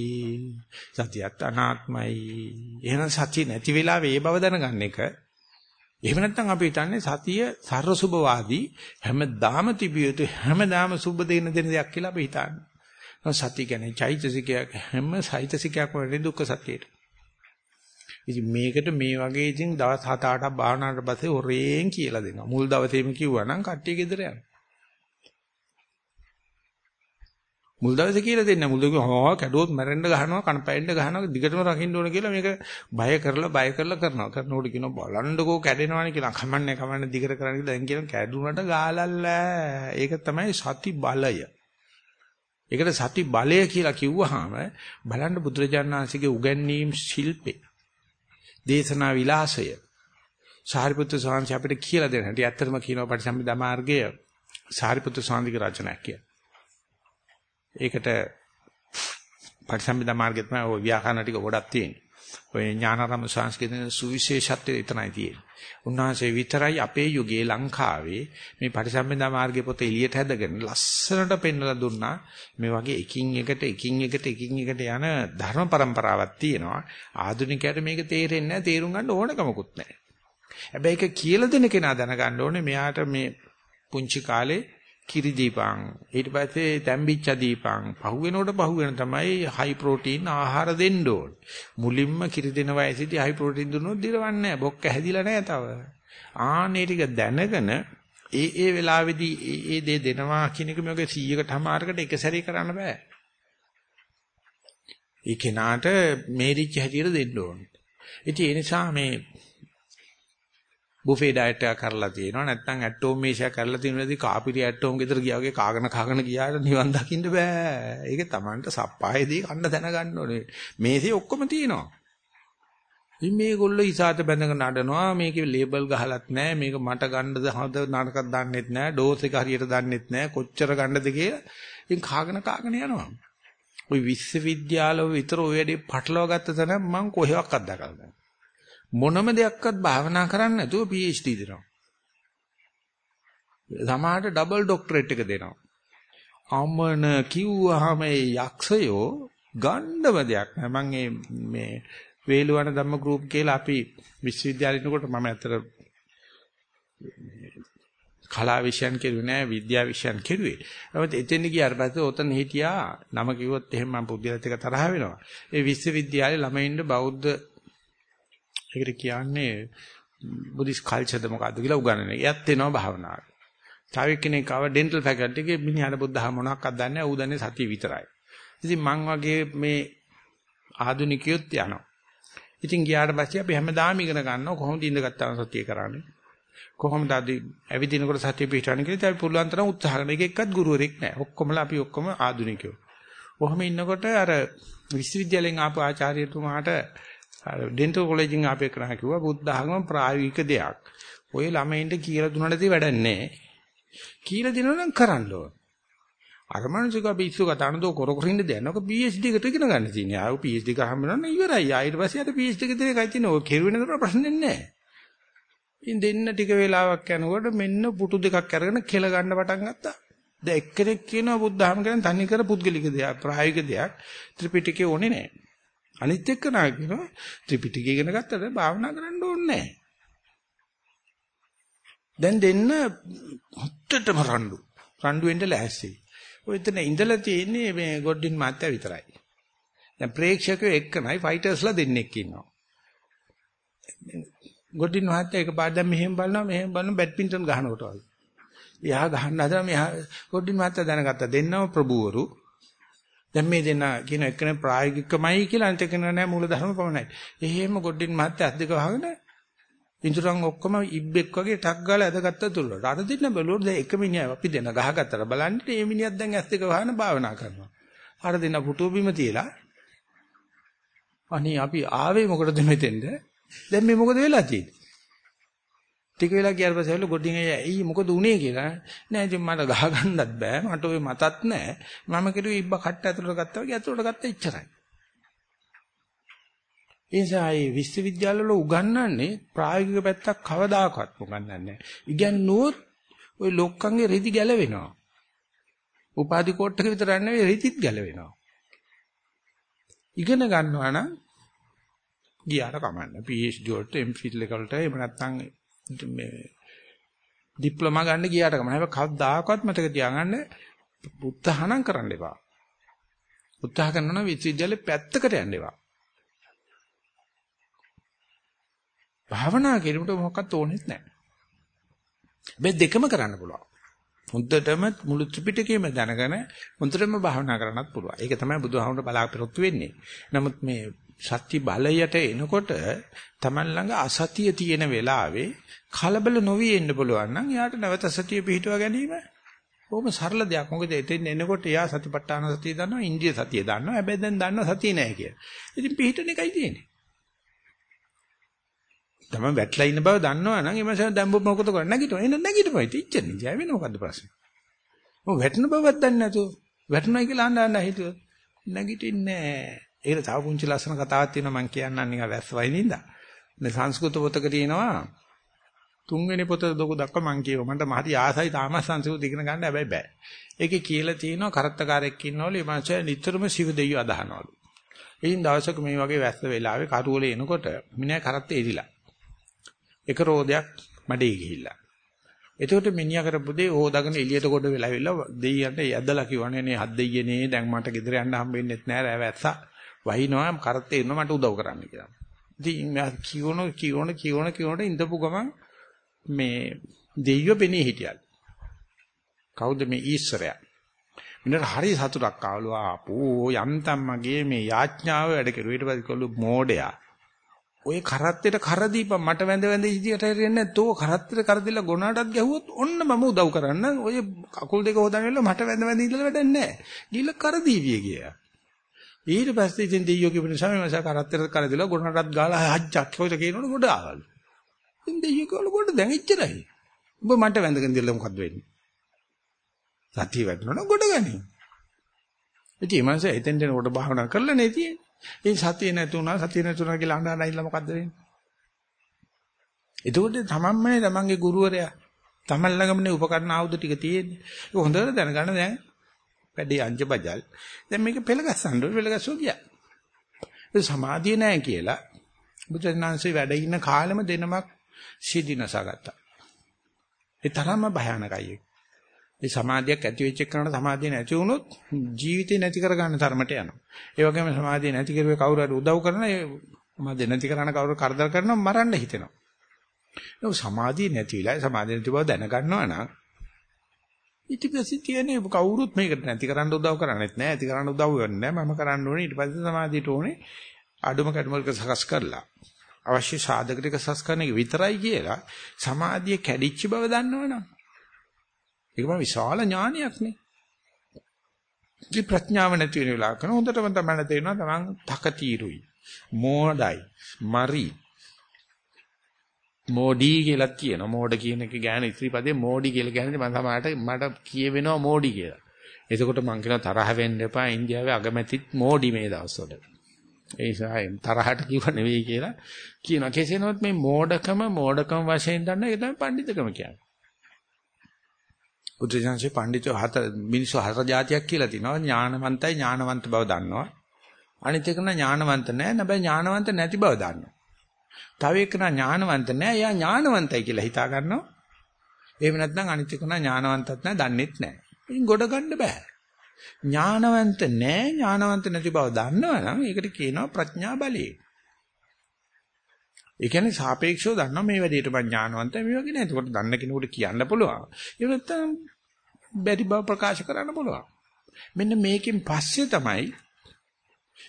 සතියත් අනාත්මයි. එහෙනම් සතිය නැති වෙලාවේ ඒ බව දැනගන්න එක එහෙම නැත්නම් අපි හිතන්නේ සතිය සර්වසුභවාදී හැමදාම තිබිය යුතු හැමදාම සුබ දෙන දෙන දෙයක් කියලා අපි හිතන්නේ. සතිය කියන්නේ චෛතසිකයක් හැම චෛතසිකයක්ම වෙන්නේ දුක්ඛ සත්‍යයට. ඉතින් මේකට මේ වගේ ඉතින් දවස් 7-8ක් භාවනාවට පස්සේ හොරෙන් කියලා දෙනවා. මුල් දවසේම කිව්වා නම් කට්ටිය ගෙදර යනවා. මුල් දවසේ කියලා දෙන්න මුල් දවසේ හොවා කැඩුවොත් මැරෙන්න ගහනවා කනපැෙන්න ගහනවා දිගටම රකින්න ඕන කියලා මේක බය කරලා බය කරලා කරනවා. කරනකොට කියනවා බලන්නකෝ කැඩෙනවනේ කියලා. කමන්නේ කමන්නේ දිගට කරන්නේ කියලා. දැන් කියන කැඩුනට ගාලල්ල. ඒක තමයි සති බලය. ඒකට සති බලය කියලා කිව්වහම බලන්න බුදුරජාණන් වහන්සේගේ උගන්වීම් ශිල්පේ දේශනා විලාසය. සාරිපුත්‍ර ස්වාමීන් අපිට කියලා දෙන්න. හැටි ඇත්තටම කියනවා පටිසම්භිදා මාර්ගය. සාරිපුත්‍ර ස්වාමීන්ගේ රචනයක් කියලා. ඒකට පරිසම්පදා මාර්ගෙත් තමයි ඔය ව්‍යාකරණ ටික ගොඩක් තියෙන්නේ. ඔය ඥානාරම සංස්කෘතික සුවිශේෂත්වය එතනයි තියෙන්නේ. උන්වහන්සේ විතරයි අපේ යුගයේ ලංකාවේ මේ පරිසම්පදා මාර්ගයේ පොත එළියට හැදගෙන ලස්සනට පෙන්වලා දුන්නා. මේ වගේ එකින් එකට එකින් එකට එකින් එකට යන ධර්ම પરම්පරාවක් තියෙනවා. ආධුනිකයට මේක තේරෙන්නේ නැහැ, තේරුම් ගන්න ඕනකමකුත් නැහැ. හැබැයි ඒක කියලා දෙන කෙනා දැනගන්න ඕනේ මෙයාට මේ පුංචි කාලේ කිරි දීපං. ඊට පස්සේ තැම්බිච්ච දීපං. පහුවෙනකොට පහුවෙන තමයි හයි ප්‍රෝටීන් ආහාර දෙන්න ඕන. මුලින්ම කිරි දෙන වයසේදී හයි ප්‍රෝටීන් දුන්නොත් දිරවන්නේ නැහැ. බොක්ක හැදිලා නැහැ තව. ආනේ ටික දැනගෙන ඒ ඒ වෙලාවේදී ඒ ඒ දේ දෙනවා කියන එක මේකේ 100කට හමාරකට එක සැරේ කරන්න බෑ. ඒ කෙනාට මේරිච්ච හැටියට දෙන්න ඕනේ. ඉතින් ඒ නිසා මේ බුෆේ ඩයට් එකක් කරලා තියෙනවා නැත්නම් ඇටෝම් මේෂයක් කරලා තියෙනවාදී කාපිරි ඇටෝම් ගෙදර ගියා වගේ කාගෙන කාගෙන ගියාට නිවන් දකින්න බෑ. ඒක Tamanට සප්පායේදී කන්න දැනගන්න ඕනේ. මේසේ ඔක්කොම තියෙනවා. ඉතින් මේගොල්ලෝ ඉසాత බැඳගෙන නඩනවා. මේකේ ලේබල් ගහලත් නැහැ. මේක මට ගන්නද හද නරකක් දන්නෙත් නැහැ. ඩෝස් එක හරියට දන්නෙත් නැහැ. කොච්චර ගන්නද කියලා. ඉතින් කාගෙන කාගෙන යනවා. ওই විශ්වවිද්‍යාලවල විතර ওই වැඩේ පටලවා ගත්ත තැන මම කොහෙවත් අත්දකලා නැහැ. මොනම දෙයක්වත් භාවනා කරන්නේ නැතුව PhD දෙනවා. සමහරට ඩබල් ડોක්ටරේට් එක දෙනවා. අමන කිව්වහම ඒ යක්ෂයෝ ගණ්ඩම දෙයක් නෑ. මම මේ වේලුවන ධම්ම ගෲප් කියලා අපි විශ්වවිද්‍යාලේ ඉන්නකොට මම ඇත්තට කලා විෂයන් කෙරුවේ නෑ විද්‍යා විෂයන් කෙරුවේ. නමුත් එතෙන් ගියාට පස්සේ ඔතන හිටියා නම කිව්වොත් එහෙම මම පුද්ගලත් එක තරහ වෙනවා. ඒ විශ්වවිද්‍යාලේ ළමයින්ට බෞද්ධ ඒකට කියන්නේ බුද්දිස් කල්චර්ද මොකද්ද කියලා උගන්වන. එයත් එනවා භාවනාවට. තව කෙනෙක් ආව ඩෙන්ටල් ෆැකල්ටි එකේ මිනිහාට බුද්ධහ මොනවක්වත් දන්නේ නැහැ. ඌ දන්නේ සතිය විතරයි. ඉතින් මං වගේ මේ ආදුනිකයොත් යනවා. ඉතින් ගියාට පස්සේ අපි හැමදාම ඉගෙන ගන්නවා කොහොමද ඉඳගත්තාම සතිය කරන්නේ. කොහොමද අද ඇවිදිනකොට සතිය පිටවන්නේ කියලා අපි පුළුවන් තරම් උත්සාහ කරන එක එක්කත් ගුරුවරෙක් නැහැ. ඔක්කොමලා අපි ඔක්කොම ආදුනිකයෝ. කොහොම ඉන්නකොට අර විශ්වවිද්‍යාලෙන් ආපු ආචාර්යතුමාට ඩෙන්ටල් කොලෙජින් ආපේ කරා කිව්වා බුද්ධ ආගම ප්‍රායෝගික දෙයක්. ඔය ළමයින්ට කියලා දුන්නට තේ වැඩක් නැහැ. කියලා දෙනවා නම් කරන්න ඕන. අර මනුස්සක පිස්සු කතාන දෝ කර කර ඉන්න දැනක PhD එකට ඉගෙන ගන්න තියෙනවා. ආව PhD එක හම්බ වෙනවා ඉවරයි. ඊට පස්සේ අර PhD එක දෙන එකයි තියෙනවා. ඔය කෙරුවේ නතර ප්‍රශ්නේ නැහැ. ඉතින් දෙන්න ටික වෙලාවක් යනකොට මෙන්න පුටු දෙකක් අරගෙන කෙල ගන්න පටන් ගත්තා. දැන් එක්කෙනෙක් කියනවා බුද්ධ ධර්ම ගැන තනි කර පුද්ගලික දෙයක් ප්‍රායෝගික දෙයක් ත්‍රිපිටකේ ඕනේ නැහැ. අනිත් එක්ක නා කියනවා ත්‍රිපිටකය ඉගෙන ගත්තට භාවනා කරන්න ඕනේ නැහැ. දැන් දෙන්න හොත්තටම රණ්ඩු. රණ්ඩු වෙන්න ලෑස්ති. ඔය එතන ඉඳලා තියෙන්නේ මේ ගොඩින් මාත්‍යා විතරයි. දැන් ප්‍රේක්ෂකයෝ එක්කනයි ෆයිටර්ස්ලා දෙන්නෙක් ඉන්නවා. ගොඩින් මාත්‍යා එක පාඩම් දැන් මෙහෙම බලනවා මෙහෙම බලනවා බැඩ්මින්ටන් ගහනකොට වගේ. එයා ගහන්න හදලා මෙහා ගොඩින් මාත්‍යා දැනගත්තා දෙන්නම ප්‍රභූවරු දැන් මේ දෙන්න කියන එකන ප්‍රායෝගිකමයි කියලා අනිත් එකන නෑ මූල ධර්ම පමණයි. එහෙම ගොඩින් මහත් අද්දක වහගෙන ඉන්ද්‍රයන් ඔක්කොම ඉබ්බෙක් වගේ ටක් ගාලා ඇදගත්ත තුරුලට. අර දෙන්න බැලුවොත් දැන් එක මිනිහා අපි දෙන ගහගත්තට බලන්න මේ මිනිහත් දැන් ඇස් දෙක වහන භාවනා කරනවා. අර දෙන්න පුටු බිම තියලා අනේ අපි ආවේ මොකටද මෙතෙන්ද? දැන් මේ මොකද වෙලා තියෙන්නේ? ටික වෙලා ගියාට පස්සේ ඇවිල්ලා ගොඩින් ඇයි මොකද උනේ කියලා නෑ ඉතින් මට ගහ ගන්නත් බෑ මට ওই මතත් නෑ මම කිව්වේ ඉබ්බ කට්ට ඇතුලට ගත්තා වගේ ඇතුලට ගත්තා ඉච්චරයි ඒසයි විශ්වවිද්‍යාලවල උගන්වන්නේ ප්‍රායෝගික පැත්තක් කවදාකවත් උගන්වන්නේ නෑ ඉගැන්නුවොත් ওই ලොක්කන්ගේ රිදි ගැලවෙනවා උපාධි කෝට්ටක විතර නෙවෙයි රිදිත් ගැලවෙනවා ඉගෙන ගන්නවා නම් ගියාට කමන්න PhD වලට MPhil එකකට එහෙම නැත්නම් මේ ඩිප්ලෝමා ගන්න ගියාට කම නැහැ. කවදාකවත් මතක තියාගන්න උත්සාහනම් කරන්න එපා. උත්සාහ කරනවා නම් විශ්වවිද්‍යාලේ පැත්තකට යන්න එපා. භාවනා කිරීමට මොකක්වත් ඕනෙත් නැහැ. මේ දෙකම කරන්න පුළුවන්. හොඳටම මුළු ත්‍රිපිටකයම දැනගෙන හොඳටම භාවනා කරන්නත් පුළුවන්. ඒක තමයි බුදුහාමුදුර බලාපොරොත්තු වෙන්නේ. නමුත් මේ සත්‍ය බලයට එනකොට Taman ළඟ අසතිය තියෙන වෙලාවේ කලබල නොවි එන්න පුළුවන් නම් එයාට නැවත සතිය පිහිටුවා ගැනීම බොහොම සරල දෙයක්. මොකද එතෙන් එනකොට එයා සතිපට්ඨාන සතිය දන්නවා, ඉන්ද්‍රිය සතිය දන්නවා. හැබැයි දැන් දන්නවා සතිය නැහැ කියලා. ඉතින් පිහිටන එකයි තියෙන්නේ. තමයි වැටලා ඉන්න බව දන්නවා නම් එමස දැන් මොකද කරන්නේ? නැගිටෝ. එන්න නැගිටපයි. ඉච්චෙන් ඉතින් වෙන මොකද්ද ප්‍රශ්නේ? මොකද වැටෙන බවක් දන්නේ නැතුව වැටුණා කියලා අහන්න අහන්න හිතුවා. නැගිටින්නේ නැහැ. ඒක තව පුංචි ලස්සන කතාවක් තියෙනවා මම කියන්නම් නිකන් වැස්ස වයින්ද. මේ සංස්කෘත පොතක තියෙනවා තුන්වෙනි පොත දොක දක්වා මං කියව මන්ට මහරි ආසයි තාම සංස්කෘත ඉගෙන ගන්න හැබැයි බෑ. ඒකේ කියලා තියෙනවා කරත්තකාරයෙක් ඉන්නවලු මේ මනුස්සයා නිතරම සිව දෙයියෝ අදහනවලු. ඉතින් දවසක මේ වගේ වැස්ස වෙලාවේ කරුවලේ එනකොට මිනිහා කරත්ත එරිලා. එක රෝදයක් මඩේ ගිහිල්ලා. එතකොට මිනිහා කරපු දේ ඕදාගෙන එළියට කොට වෙලා ඇවිල්ලා දෙයියන්ට යදලා කිව්වනේ නේ හත් දෙයියනේ දැන් මට ගෙදර යන්න හම්බෙන්නේ නැහැ රෑ වැස්සා. වහිනවා කරත්තේ ඉන්න මට උදව් කරන්න කියලා. ඉතින් මම කියවන කියවන කියවන කියවන ඉඳපු ගමන් මේ දෙයියෝ පෙනී හිටියල්. කවුද මේ ඊශ්වරයා? මිනිහට හරි සතුටක් ආවලු ආපෝ යන්තම් මගේ මේ යාඥාව වැඩ කෙරුවා. ඊට පස්සේ කළු මෝඩයා. ඔය කරත්තෙට කර දීපන් මට වැඳ වැඳ ඉදියට හරියන්නේ නැත්නම් ඔය කරත්තෙට කර දීලා ගොනාටත් ගැහුවොත් ඔන්න මම උදව් කරන්න. ඔය කකුල් දෙක හොදන්න මට වැඳ වැඳ ඉඳලා වැඩක් නැහැ. ගිහලා කර දීවිය ගියා. ඊට පස්සේ ඉතින් දෙයියෝ කියපු නිසා මම මසා කරත්තෙට කර දීලා ගොනාටත් ගාලා හජ්ජක් කොයිද කියනවනේ ගොඩ ආවලු. ඉතින් දෙයියෝ කවල ගොඩ දැන් ඉච්චරයි. ඔබ මට වැඳගෙන දිල්ල මොකද්ද වෙන්නේ? සතිය වැටෙනවා ගොඩ ගනි. ඉතින් මම සෑ එතෙන් දෙන කොට භාවනා කරලා නේ තියෙන්නේ. ඒ සතිය නැතුණා සතිය නැතුණා කියලා අඬ අඬ ඉල්ල මොකද්ද වෙන්නේ? එතකොට තමන්මයි තමන්ගේ ගුරුවරයා. තමන් ළඟමනේ උපකරණ ආයුධ ටික තියෙන්නේ. ඒක හොඳට දැනගන්න දැන් වැඩි අංජබජල්. දැන් මේක පෙළ ගස්සන්න ඕනේ පෙළ ගස්සෝ කියා. ඒ සමාධිය නැහැ කියලා බුදුරජාණන්සේ වැඩ ඉන්න කාලෙම දෙනමක් සිදිනසගත්තා. ඒ තරම්ම භයානකයි. ඒ සමාධියක් ඇති වෙච්ච එකනට සමාධිය නැති වුණොත් ජීවිතේ නැති කරගන්න තරමට යනවා. ඒ වගේම සමාධිය නැති කරුවේ කවුරු හරි උදව් කරන ඒ සමාධිය නැති කරන කවුරු කරදර කරනවා මරන්න හිතෙනවා. ඒක සමාධිය නැති වෙලා සමාධිය නැති බව දැනගන්නවා නම් ඊට පස්සේ තියෙන්නේ කවුරුත් මේකට නැති කරන්න උදව් කරන්නේත් නැහැ. ඇති කරන්න උදව් වෙන්නේ නැහැ. මම කරන්න ඕනේ ඊට පස්සේ සමාධියට ඕනේ අඩුම කැඩුමක සකස් කරලා අවශ්‍ය සාධක ටික සකස් කරන එක විතරයි කියලා සමාධිය කැඩිච්ච බව දන්නවනම් ඒක මම විශාල ඥානයක් නේ. ඉති ප්‍රඥාව නැති වෙන වෙලාවක හොඳටම තමයි තේරෙනවා තමන් තකතිරුයි. මෝඩයි. මරි. මෝඩි කියලා කියනවා. මෝඩ කියන එක ගෑන ඉස්ත්‍රිපදේ මෝඩි කියලා කියන්නේ මම සමහරට මට කියවෙනවා මෝඩි කියලා. එතකොට මං කියන තරහ වෙන්න එපා ඉන්දියාවේ අගමැතිත් මෝඩි මේ දවස්වල. ඒ නිසා තරහට කිව්ව නෙවෙයි කියලා කියනවා. කෙසේ නමුත් මේ මෝඩකම මෝඩකම වශයෙන් දන්න ඒ තමයි පඬිතුකම කියන්නේ. බුදුසසුනේ පඬිතු හතර මිනිස්සු හතර જાතියක් කියලා තිනවා. ඥානවන්තයි ඥානවන්ත බව දන්නවා. අනිත් එක ඥානවන්ත නැහැ නැබැයි ඥානවන්ත නැති බව දන්නවා. තව එක ඥානවන්ත නැහැ එයා ඥානවන්තයි කියලා හිතා ගන්නවා. එහෙම නැත්නම් අනිත් එක ඥානවන්තත් නැහැ දන්නෙත් නැහැ ඉතින් ගොඩ ගන්න බෑ. ඥානවන්ත නැහැ ඥානවන්ත නැති බව දන්නවනම් ඒකට කියනවා ප්‍රඥා බලය. ඒ කියන්නේ සාපේක්ෂව දන්නවා මේ වැඩේට මම ඥානවන්තයි මේ වගේ නෑ. ඒකට දන්න කෙනෙකුට කියන්න පුළුවන්. ඒ නැත්තම් බැරි බව ප්‍රකාශ කරන්න පුළුවන්. මෙන්න මේකෙන් පස්සේ තමයි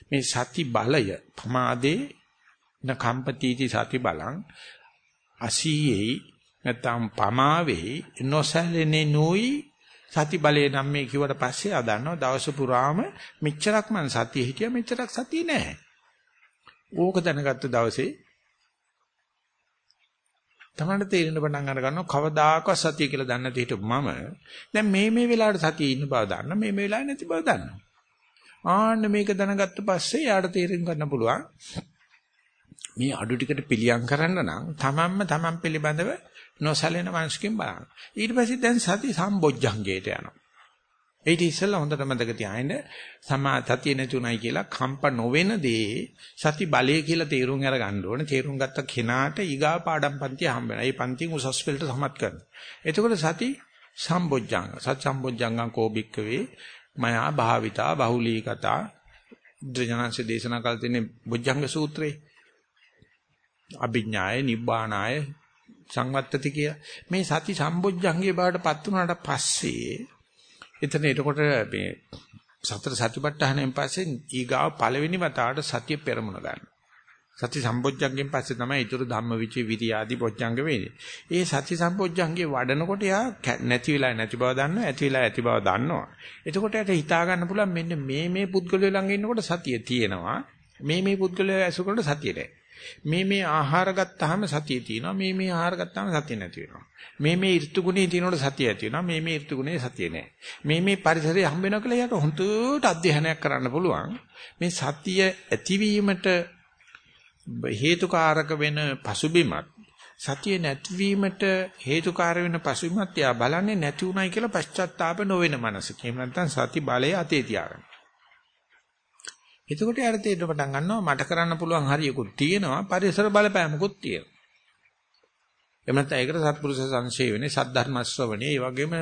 මේ සති බලය ප්‍රමාදේ න කම්පතිටි සති බලං අසීයේ නැත්තම් පමාවේ නොසැලෙන්නේ නොයි සති බලේ නම් මේ කිව්වට පස්සේ ආදන්නවා දවස පුරාම මෙච්චරක් මං සතිය හිටියා මෙච්චරක් සතිය නැහැ. ඕක දැනගත්ත දවසේ තමන්ට තේරෙන පටන් අර ගන්නවා කවදාකවත් සතිය කියලා දන්නේ නැති හිටපු මම. දැන් මේ මේ වෙලාවට සතියේ ඉන්න බව දන්න මේ මේ වෙලාවේ නැති බව දන්නවා ආන්න මේක දැනගත්ත පස්සේ යාට තේරුම් ගන්න පුළුවන්. මේ අඩු ටිකට පිළියම් කරන්න නම් තමන්ම තමන් පිළිබඳව නොසැලෙන මනසකින් බලන්න. ඊට පස්සේ දැන් සති සම්බොජ්ජංගයට යනවා. ඒක ඉස්සෙල්ලා හොඳට මතක තියාගන්න සමා සතිය නැතුණයි කියලා කම්ප නොවෙන දේ සති බලය කියලා තේරුම් අරගන්න ඕනේ. තේරුම් ගත්ත කෙනාට ඊගා පාඩම් පන්තිය හම්බ වෙනවා. ඒ පන්තිය උසස් පෙළට සමත් කරනවා. එතකොට සති සම්බොජ්ජංග සත් සම්බොජ්ජංගං කෝබික්කවේ මයා භාවිතා බහුලී කතා ද්‍රජනංශ දේශනා කළ තියෙන බොජ්ජංග සූත්‍රේ අභිඥාය නිබ්බානාය සංවත්තති කිය මේ සති සම්බොජ්ජංගේ බවට පත් වුණාට පස්සේ එතන එතකොට මේ සතර සතිපට්ඨානයෙන් පස්සේ ඊගාව පළවෙනි වතාවට සතිය පෙරමුණ ගන්න. සති සම්පොච්චංගෙන් පස්සේ තමයි ඊතුරු ධම්මවිචේ විරිය ආදී පොච්චංග වෙන්නේ. ඒ සති සම්පොච්චංගේ වඩනකොට යා නැති වෙලා නැති බව දන්නවා, ඇති වෙලා ඇති බව දන්නවා. එතකොට යට හිතා ගන්න පුළුවන් මෙන්න මේ මේ පුද්ගලයෝ ළඟ ඉන්නකොට සතිය තියෙනවා. මේ මේ පුද්ගලයෝ ඇසුරකට සතිය නැහැ. මේ මේ ආහාර ගත්තාම සතිය තියෙනවා. මේ මේ ආහාර ගත්තාම සතිය නැති වෙනවා. මේ මේ ඍතු ගුණේ තියෙනකොට සතිය ඇති වෙනවා. මේ මේ ඍතු ගුණේ සතිය නැහැ මේ මේ පරිසරය හම්බ වෙනවා කියලා යට හොඳට අධ්‍යයනයක් කරන්න පුළුවන්. මේ සතිය ඇතිවීමට හේතුකාරක වෙන පසුබිමත් සතිය නැතිවීමට හේතුකාර වෙන පසුබිමත් යා බලන්නේ නැති උනායි කියලා පශ්චාත්තාප නොවන මනස. එහෙම නැත්නම් සති බලය අතේ තියාගන්න. එතකොට යාර තේරෙන්න පටන් ගන්නවා මට කරන්න පුළුවන් හරියකුත් තියෙනවා පරිසර බලපෑමකුත් තියෙනවා. එහෙම නැත්නම් ඒකට සත්පුරුෂ සංශේවනේ සද්ධර්ම ශ්‍රවණේ ඒ වගේම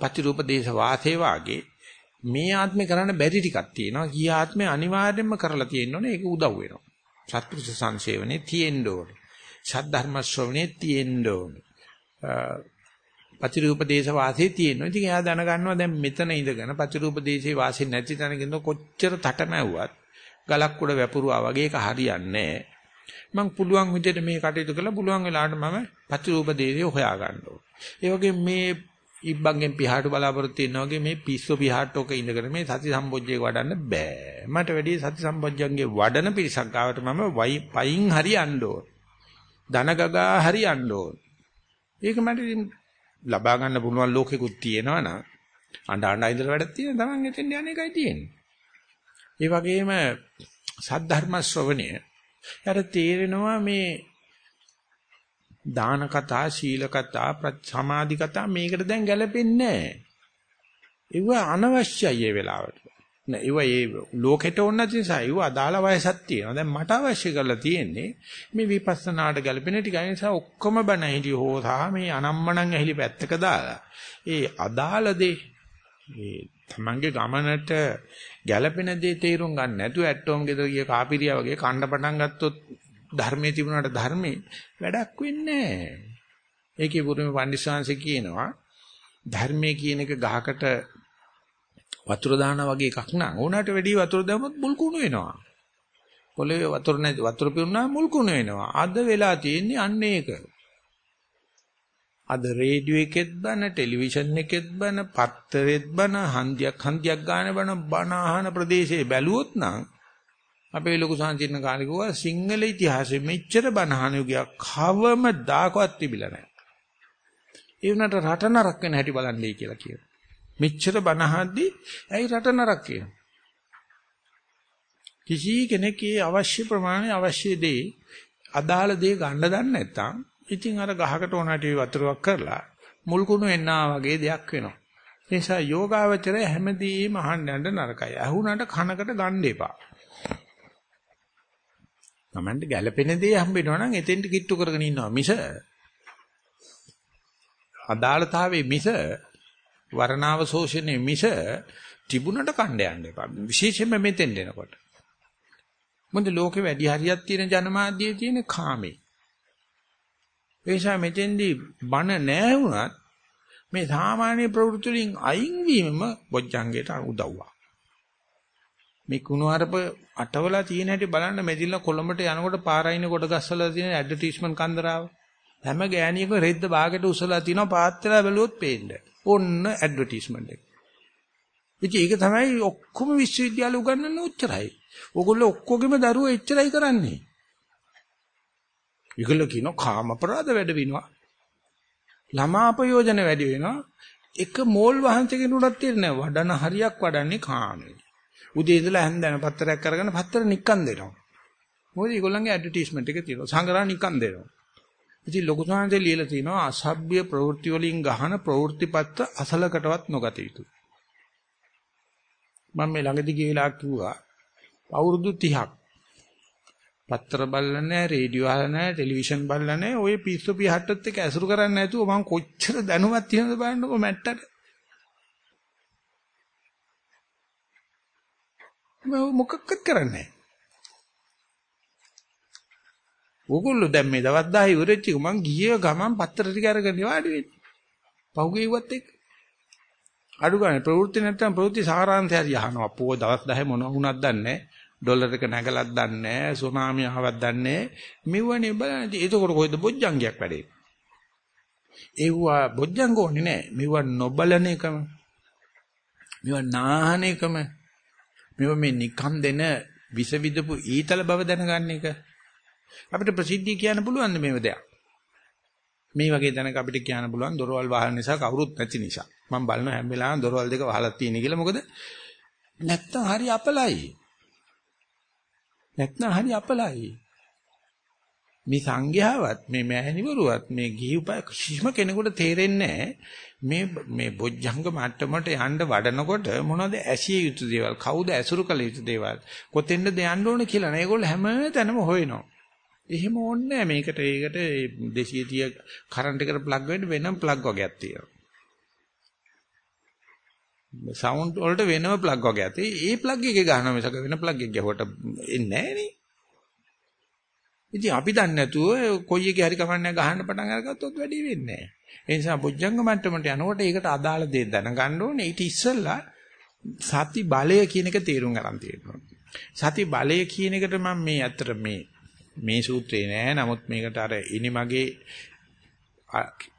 පතිරූප දේශ වාසේ වාගේ මේ ආත්මේ කරන්න බැරි ටිකක් තියෙනවා. ගිය ආත්මේ අනිවාර්යයෙන්ම කරලා තියෙනෝනේ ඒක උදව් වෙනවා. සත්පුරුෂ සංශේවනේ තියෙන්න ඕනේ. සද්ධර්ම ශ්‍රවණේ තියෙන්න ඕනේ. පතිරූපදේශ වාසයේ තියෙනවා. ඉතින් එයා දැනගන්නවා දැන් මෙතන ඉඳගෙන පතිරූපදේශේ වාසයේ නැති තැනක ඉඳන් කොච්චර තටමැව්වත් ගලක් උඩ වැපුරුවා වගේ ඒක හරියන්නේ මම පුළුවන් විදිහට මේ කටයුතු කළා පුළුවන් වෙලාවට මම පතිරූපදේශේ හොයා ගන්න ඕන. ඒ වගේ මේ ඉබ්බන්ගෙන් පිහාට බලාපොරොත්තු වෙනා වගේ මේ පිස්සෝ පිහාට්ටෝක ඉඳගෙන මේ සති සම්බොජ්ජේ වඩන්න බෑ. මට වැඩි සති සම්බොජ්ජන්ගේ වඩන පිරිසක් ආවට මම වයි පයින් හරි යන්න ඕන. දනගගා හරි යන්න ඕන. ඒක මට ලබා ගන්න පුළුවන් ලෝකෙකුත් තියෙනවා නම් අඬ අඬ ඉඳලා වැඩක් තියෙන තමන් එතෙන් යන්නේ එකයි තියෙන්නේ. ඒ වගේම සද්ධර්ම ශ්‍රවණය යට තේරෙනවා මේ දාන කතා, ශීල කතා, සමාධි කතා මේකට දැන් ගැලපෙන්නේ නැහැ. ඒව අනවශ්‍යයි ඒ වෙලාවට. නෑ ඒව ඒ ලෝකෙට ඕන නැති නිසා ඒව අදාළ වයසක් තියෙනවා. දැන් මට අවශ්‍ය කරලා තියෙන්නේ මේ විපස්සනාට ගැලපෙන ටික. ඒ නිසා ඔක්කොම බණ හිටිය හෝ සහ මේ අනම්මනම් ඇහිලි පැත්තක දාලා ඒ අදාළ දේ ඒ තමන්ගේ ගමනට ගැලපෙන දේ තේරුම් ගන්න නැතුව ඇටෝම් ගෙදර ගිය කාපිරියා වගේ කණ්ඩ පටන් ගත්තොත් ධර්මයේ තිබුණාට ධර්මේ වැඩක් වෙන්නේ නැහැ. ඒකේ බුදුම පඬිස්සංශ කියනවා ධර්මයේ කියන එක ගහකට වතුර දානවා වගේ එකක් නං ඕනට වැඩි වතුර දැම්මොත් මුල් කුණු වෙනවා. පොළවේ වතුර නැති වතුර පිරුණා මුල් කුණු වෙනවා. අද වෙලා තියෙන්නේ අන්න ඒක. අද රේඩියෝ එකෙත් බන ටෙලිවිෂන් එකෙත් බන පත්තරෙත් බන හන්දියක් හන්දියක් ගන්න බන බන අහන ප්‍රදේශයේ බැලුවොත් නම් අපේ ලොකු සංචින්න කාලේ කිව්වා සිංහල ඉතිහාසෙ මෙච්චර බනහන යුගයක් කවම දාකවත් තිබිලා නැහැ. ඒ වුණාට රට නරක වෙන හැටි බලන්නයි කියලා කියනවා. මෙච්චර බනහද්දී ඇයි රට නරක කියනවා. කිසි කෙනෙක් ඒ අවශ්‍ය ප්‍රමාණය අවශ්‍ය දේ අදාළ දේ ගන්න දන්නේ නැත්නම් ඉතින් අර ගහකට ඕනට වතුරක් කරලා මුල් කුණු එන්නා වගේ දෙයක් වෙනවා. ඒ නිසා යෝගාවචරය හැමදේම අහන්න යන්න නරකයි. අහුණාට කනකට ගන්න එපා. Tamanට ගැළපෙන දේ හම්බෙනවා නම් එතෙන්ට කිට්ටු කරගෙන ඉන්නවා මිස අදාළතාවයේ මිස වර්ණාව ශෝෂණයේ මිස තිබුණට කණ්ඩ යන්න එපා. විශේෂයෙන්ම මෙතෙන් දෙනකොට. මොකද ලෝකේ වැඩි හරියක් තියෙන ජනමාධ්‍යයේ තියෙන කාමේ. ඒසා මෙතෙන්දී බන නැහැ වුණත් මේ සාමාන්‍ය ප්‍රවෘත්ති වලින් අයින් වීමම බොජ්ජංගයට උදව්වා මේ කුණුහරුප අටවලා තියෙන හැටි බලන්න මෙදිල්ල කොළඹට යනකොට පාරයින කොට ගස්සලා තියෙන ඇඩ්වර්ටයිස්මන්ට් කන්දරාව. හැම ගෑණියක රෙද්ද බාගෙට උසලා තිනවා පාත් වෙලා බැලුවොත් පේන්නේ. ඔන්න ඇඩ්වර්ටයිස්මන්ට් එක. ඉතින් ඒක තමයි ඔක්කොම විශ්වවිද්‍යාල උගන්වන්නේ උච්චරයි. ඕගොල්ලෝ ඔක්කොගෙම දරුවෝ එච්චරයි කරන්නේ. ඒගොල්ලෝ කියනවා කාම අපරාධ වැඩ වෙනවා. ළමා අපයෝජන වැඩි වෙනවා. එක මෝල් වහන්සේ කෙනෙකුටත් තේරෙන්නේ වඩන හරියක් වඩන්නේ කාමේ. උදේ ඉඳලා හැන්දෑන පත්තරයක් අරගෙන පත්තර නික්කන් දෙනවා. මොකද ඒගොල්ලන්ගේ ඇඩ්වර්ටයිස්මන්ට් එක තියෙනවා. සංගරා නික්කන් දෙනවා. ඉතින් ලොකු සාන්තේ ලියලා තිනවා අසභ්‍ය ප්‍රවෘත්ති වලින් ගහන ප්‍රවෘත්තිපත්ත අසලකටවත් නොගත යුතුයි. මම මේ ළඟදී ගිහලා කිව්වා අවුරුදු 30ක් පත්තර බලලා නැහැ, රේඩියෝ අහලා නැහැ, ටෙලිවිෂන් බලලා නැහැ. ඔය පිස්සු පිහට්ටත් එක්ක ඇසුරු කරන්නේ නැතුව මම කොච්චර දැනුවත් තියෙනවද බලන්නකො මැට්ටට. මොකක්වත් කරන්නේ නැහැ. ඕගොල්ලෝ දැන් මේ දවස් 10 ඉවරෙච්ච එක මං ගිය ගමන් පත්තර ටික අරගෙන වාඩි වෙන්නේ. පහුගිය ඉවත් එක්ක. අඩු ගන්න ප්‍රවෘත්ති නැත්තම් ප්‍රවෘත්ති සාරාංශය හරි අහනවා. පො දවස් 10 මොන වුණත් දන්නේ ඩොලර් එක නැගලක් දන්නේ නැහැ. සුනාමි ආවක් දන්නේ නැහැ. මෙවනේ බලන්න. එතකොට කොයිද බොජ්ජංගයක් වැඩේ? ඒවා බොජ්ජංග ඕනේ නැහැ. මෙවුවා නොබලන එකම. මෙවුවා නාහන එකම. මේව මේ නිකම් දෙන විස විදපු ඊතල බව දැනගන්න එක අපිට ප්‍රසිද්ධිය කියන්න පුළුවන් මේව දෙයක්? මේ වගේ දැනක අපිට කියන්න පුළුවන් දොරවල් වහන නිසා කවුරුත් නැති නිසා. මම බලන හැම වෙලාවෙම දොරවල් දෙක වහලා තියෙන කියලා. මොකද නැත්තම් හරි අපලයි. නැත්නම් හරි අපලයි. මේ සංඝයාවත් මේ මෑණිවරුවත් මේ ගිහිපය කිසිම කෙනෙකුට තේරෙන්නේ මේ මේ බොජ්ජංග මට්ටමට යන්න වඩනකොට මොනවද ඇසිය යුතු දේවල්? කවුද ඇසුරු කළ යුතු දේවල්? කොතෙන්ද යන්න ඕන කියලා නේ ඒගොල්ලෝ හැම තැනම හොයනවා. එහෙම ඕනේ මේකට ඒකට 230 කරන්ට් එකට ප්ලග් වෙන්න වෙනම ප්ලග් වගේක් තියෙනවා සවුන්ඩ් වලට වෙනම ප්ලග් වගේක් තියෙයි ඒ ප්ලග් එකේ ගහනවා මිසක වෙන ප්ලග් එක ගැහුවට එන්නේ නැහැ නේ ඉතින් අපි දන්නේ නැතුව කොයි එකේ හරි කමන්නේ ගහන්න පටන් අරගත්තොත් වැඩි වෙන්නේ නැහැ. ඒ නිසා බොජ්ජංග මට්ටමට යනකොට ඒකට අදාළ දේ දැනගන්න ඕනේ. ඊට ඉස්සෙල්ලා සති බලය කියන එක තේරුම් ගන්න තියෙනවා. සති බලය කියන එකට මම මේ අතර මේ මේ සූත්‍රේ නෑ. නමුත් මේකට අර ඉනිමගේ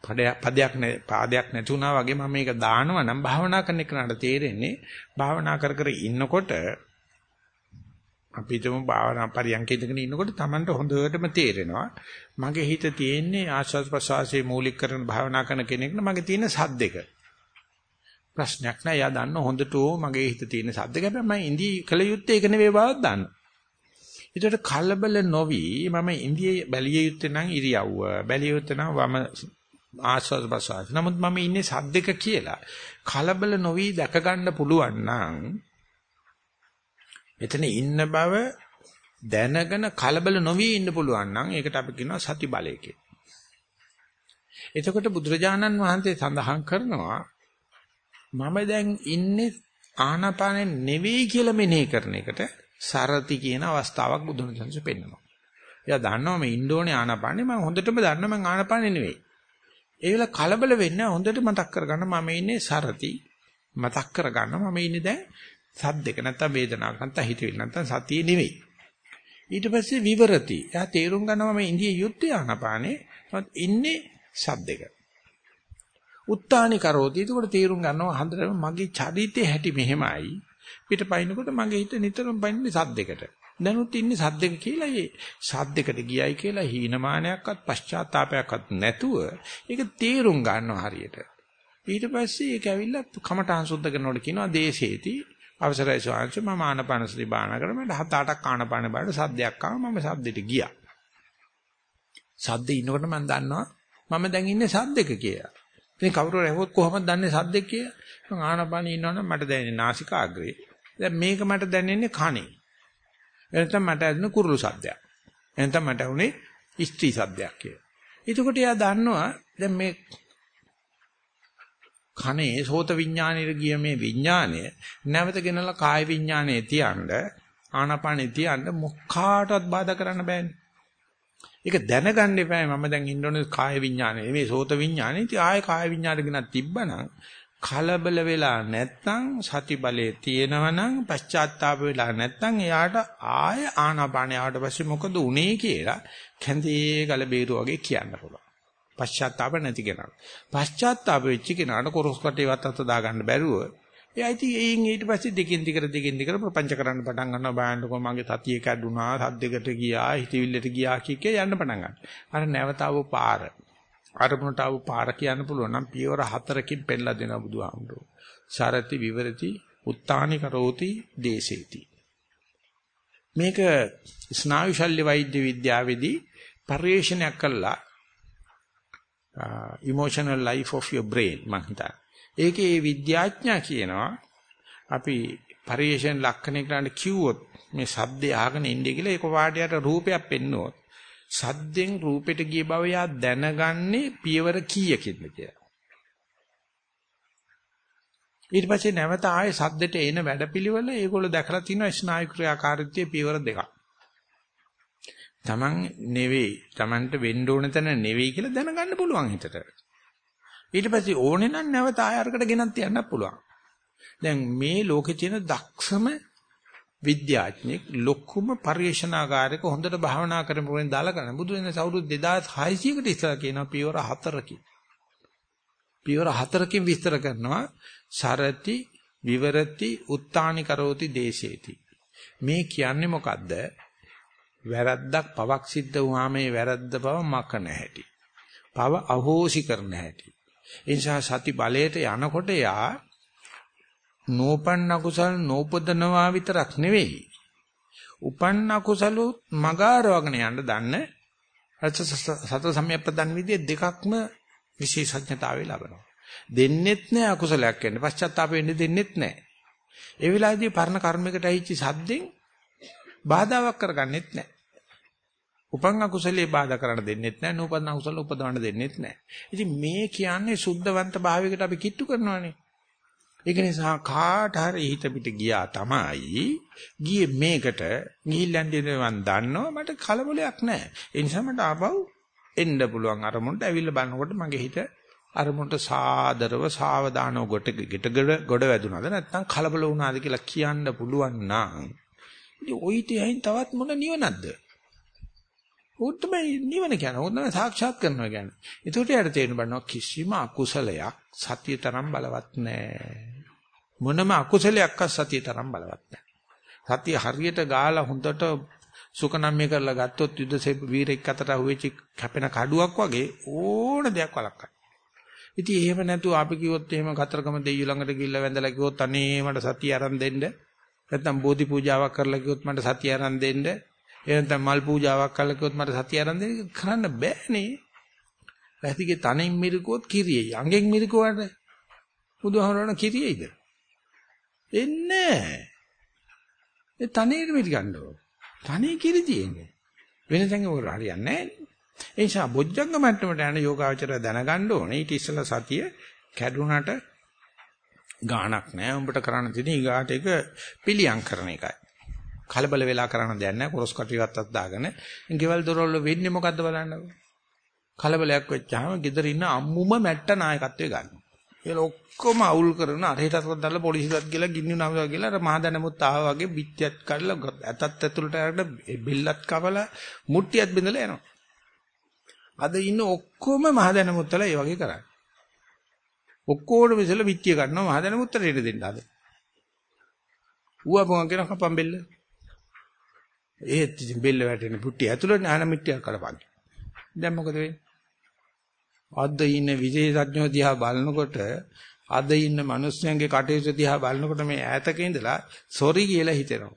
පදයක් පාදයක් නැතුණා වගේ මම මේක දානවා නම් භාවනා කරන එකට තේරෙන්නේ භාවනා කර කර ඉන්නකොට අපි හිතමු භාවනා පරියන්ක ඉඳගෙන ඉන්නකොට Tamanට හොඳටම තේරෙනවා. මගේ හිත තියෙන්නේ ආස්වාද ප්‍රසවාසයේ මූලික කරන භාවනා කරන කෙනෙක් න. මගේ තියෙන සද්දෙක ප්‍රශ්නයක් නෑ. යා දන්න හොඳටෝ මගේ හිත තියෙන සද්දෙක හැබැයි මම ඉඳී කල යුත්තේ ඒක නෙවෙයි බවක් දන්න. ඒකට කලබල නොවි මම ඉන්දියේ බැලිය යුත්තේ නම් ඉරියව්ව බැලිය යුත්තේ නම් වම ආස්වාද ප්‍රසවාස. නමුත් මම ඉන්නේ සද්දෙක කියලා කලබල නොවි දැක ගන්න පුළුවන් නම් එතන ඉන්න බව දැනගෙන කලබල නොවි ඉන්න පුළුවන් නම් ඒකට අපි කියනවා සති බලය කියලා. එතකොට බුදුරජාණන් වහන්සේ සඳහන් කරනවා මම දැන් ඉන්නේ ආනාපානෙ නෙවෙයි කියලා මෙනෙහි කරන එකට සරති කියන අවස්ථාවක් බුදුන් වහන්සේ පෙන්නනවා. එයා දන්නවා මේ ඉන්න ඕනේ ආනාපානෙ මම හොඳටම දන්නවා මම ආනාපානෙ නෙවෙයි. ඒ වෙලාව කලබල වෙන්න හොඳට මතක් කරගන්න මම ඉන්නේ සරති මතක් කරගන්න මම ඉන්නේ දැන් සද්දක නැත්තම් වේදනාවක් නැත්තම් හිතවිලි නැත්තම් සතිය නෙවෙයි. ඊට පස්සේ විවරති. එයා තේරුම් ගන්නවා මේ ඉන්දිය යුද්ධය ආනපානේ ඉන්නේ සද්දක. උත්තානි කරෝති. ඒකට තේරුම් ගන්නවා හන්දරම මගේ චරිතේ හැටි මෙහෙමයි. පිටපයින්කොට මගේ හිත නිතරම පයින්නේ සද්දෙකට. දැනුත් ඉන්නේ සද්දක කියලා ඒ සද්දකට ගියයි කියලා හීනමානයක්වත් පශ්චාත්තාවයක්වත් නැතුව ඒක තේරුම් ගන්නවා හරියට. ඊට පස්සේ ඒක ඇවිල්ලා කමඨාන් සුද්ධ කරනකොට කියනවා දේශේති අවසරයි ස්වාමීන් වහන්සේ මම ආනපනසති බාන කරා මට හත අටක් ආනපන බලන සද්දයක් ආවා මම සද්දෙට ගියා. සද්දේ ඉන්නකොට මම දන්නවා මම දැන් ඉන්නේ සද්දෙක කියලා. ඉතින් කවුරු රැහුවොත් කොහොමද දන්නේ සද්දෙක් කියලා? මම ආනපන ඉන්නවනම් මට දැනෙන්නේ නාසිකාග්‍රේ. දැන් මේක මට දැනෙන්නේ කනේ. එනතම් මට ඇදෙන කුරුළු සද්දයක්. එනතම් මට උනේ ස්ත්‍රී සද්දයක් කියලා. එතකොට එයා දන්නවා දැන් මේ කනේ සෝත විඥානෙට ගිය මේ විඥානය නැවත ගෙනලා කාය විඥානයේ තියන්න ආනාපානෙ තියන්න මොක්කාටවත් බාධා කරන්න බෑනේ. ඒක දැනගන්න එපා මම දැන් ඉන්න ඕනේ කාය විඥානෙ නෙමෙයි සෝත විඥානෙ. ඉතින් ආයේ කාය විඥානෙ ගෙනත් තිබ්බනම් කලබල වෙලා නැත්නම් සති බලයේ තියෙනවනම් පශ්චාත්තාප වෙලා නැත්නම් එයාට ආය ආනාපානය ආවට පස්සේ මොකද උනේ කියලා කැඳේ ගල බේරුව වගේ කියන්න පුළුවන්. පශ්චාත්තාප නැති කෙනා. පශ්චාත්තාප වෙච්ච කෙනාට කොරස් කටේවත් අත දා ගන්න බැරුව එයා ඉතින් එයින් ඊට පස්සේ දෙකින් දිගට දෙකින් දිගට ප්‍රපංච කරන්න පටන් ගන්නවා බයන්නකෝ මගේ සතිය කැඩුනා සද්දෙකට ගියා හිතවිල්ලට ගියා කිය යන්න පටන් ගන්නවා. අර නැවතව පාර. අරමුණට ආව පාර කියන්න පුළුවන් නම් පියවර හතරකින් පෙන්ලා දෙනවා බුදුහාමුදුරුවෝ. සරති විවරති උත්තානි කරෝති දේසේති. මේක ස්නායු ශල්‍ය වෛද්‍ය විද්‍යාවේදී පරිශනාවක් කළා emotional life of your brain මං හිතන්නේ. ඒකේ විද්‍යාඥයා කියනවා අපි පරිේශන ලක්ෂණ කරන්න කිව්වොත් මේ සද්දේ අහගෙන ඉන්නේ කියලා ඒක වාඩියට රූපයක් පෙන්නුවොත් සද්දෙන් රූපෙට ගිය බව යා දැනගන්නේ පියවර කීයකින්ද කියලා. ඊට පස්සේ නැවත ආයේ සද්දෙට එන වැඩපිළිවෙල ඒගොල්ලෝ දැකලා තිනවා ස්නායු ක්‍රියාකාරීත්වයේ පියවර දෙකක්. Taman නෙවෙයි Tamanට වෙන්න ඕන තැන නෙවෙයි කියලා දැනගන්න පුළුවන් හිතට. ඊට පස්සේ ඕනේ නම් නැවත ආයරකට ගෙනත් යන්නත් පුළුවන්. දැන් මේ ලෝකේ තියෙන දක්ෂම විද්‍යාඥයෙක් ලොකුම පරිශනාගාරයක හොඳට භාවනා කරපු කෙනෙක් දාලා කරන බුදු වෙන සවුරුදු 2600කට ඉස්සර කියනවා පියවර හතරකින්. පියවර හතරකින් විස්තර කරනවා සරති විවරති උත්තානි කරෝති දේශේති. මේ කියන්නේ මොකද්ද? වැරද්දක් පවක් සිද්ධ වුණාම මේ වැරද්ද බව මකන හැටි. පව අහෝසි කරන හැටි. ඒ නිසා සති බලයට යනකොට යා නෝපන්න කුසල් නෝපදනවා විතරක් නෙවෙයි. උපන්න කුසල මගාරවගෙන යන්න දන්න සත සම්‍යප්පදන් විදිය දෙකක්ම විශේෂඥතාවය ලබනවා. දෙන්නෙත් නෑ අකුසලයක් වෙන්න. පශ්චාත්තාප වෙන්න දෙන්නෙත් නෑ. ඒ වෙලාවේදී පරණ කර්මයකට ඇවිච්ච සද්දෙන් බාධාවක් කරගන්නෙත් නැහැ. උපන් අකුසලයේ බාධා කරන්න දෙන්නෙත් නැහැ. නූපන් අකුසල උපදවන්න දෙන්නෙත් නැහැ. ඉතින් මේ කියන්නේ සුද්ධවන්ත භාවයකට අපි කිට්ටු කරනවානේ. ඒක නිසා කාට හරි හිත පිට ගියා තමයි ගියේ මේකට ගිහිල්ලන්නේ මම දන්නවා මට කලබලයක් නැහැ. ඒ නිසා මට ආපහු එන්න පුළුවන් අරමුණට ඇවිල්ලා බලනකොට මගේ හිත අරමුණට සාදරව සාවධානව කොට ගෙට ගොඩ වැදුනද නැත්නම් කලබල වුණාද කියලා කියන්න පුළුවන් නම් ඉතින් ওই තියහින් තවත් මොන නිවනක්ද? උත්තම නිවන කියන්නේ උත්තම සාක්ෂාත් කරනවා කියන්නේ. ඒකට යට තේරෙන බණක් කිසිම අකුසලයක් සතිය තරම් බලවත් නැහැ. මොනම අකුසලයක්වත් සතිය තරම් බලවත් නැහැ. සතිය හරියට ගාලා හොඳට සුකනම්ය කරලා ගත්තොත් යුද්ධසේ වීරෙක් අතට අහුවෙච්ච කැපෙන කඩුවක් වගේ ඕන දෙයක් වළක්වන්න. ඉතින් එහෙම නැතුව අපි කිව්වොත් එහෙම කතරගම දෙයියෝ ළඟට ගිහිල්ලා වැඳලා කිව්වොත් අනේ මට සතිය අරන් දෙන්න. නැත්නම් බෝධි පූජාවක් කරලා කිව්වොත් මට සතිය අරන් දෙන්න. එහෙනම් මල් පූජාවක් කරලා කිව්වොත් මට සතිය අරන් දෙන්න කරන්න බෑනේ. පැතිගේ තනින් මිරිකුවොත් කිරියයි. අඟෙන් මිරිකුවට බුදුහමරණ කිරියයිද? එන්නේ ඒ තනියෙන් මිරිකන්න ඕන. තනිය කිරි තියෙන්නේ. වෙන තැනක උර හරියන්නේ නැහැ. ඒ නිසා බොජ්ජංග මට්ටමට යන යෝගාවචරය දැනගන්න ඕනේ. ඊට ඉස්සෙල්ලා සතිය කැඩුනට ගාණක් නැහැ. උඹට කරන්න තියෙන ඊගාට එක පිළියම් කරන එකයි. කලබල වෙලා කරන්න දෙයක් නැහැ. කොරස් කටියක්වත් දාගෙන. ගෙවල් දොරවල් වෙන්නේ මොකද්ද බලන්නකෝ. කලබලයක් වෙච්චාම ගෙදර ඉන්න අම්මුම මැට්ට නායකත්වය ගන්න. ඒල ඔක්කොම අවුල් කරන අරහෙටත් දාලා පොලිසියට ගිහලා ගින්නු නමලා ගිහලා අර මහදැනමුත් ආවා වගේ පිටියත් කඩලා ඇතත් ඇතුළට අරගෙන බිල්ලත් කවලා මුට්ටියත් බිඳලා යනවා. අද ඉන්න ඔක්කොම මහදැනමුත්තලා ඒ වගේ කරන්නේ. ඔක්කොම විසල පිටිය ගන්නවා මහදැනමුත්තට ඉර දෙන්න අද. ඌවා පොන් කියන කපම් බෙල්ල. ඒත් ඉතින් බෙල්ල වැටෙන පුට්ටිය ඇතුළට නාන මිට්ටියක් කලපන්. දැන් මොකද වෙන්නේ? අද ඉන්න විශේෂඥයෝ දිහා බලනකොට අද ඉන්න මිනිස්යන්ගේ කටයුතු දිහා බලනකොට මේ ඈතක ඉඳලා සොරි කියලා හිතෙනවා.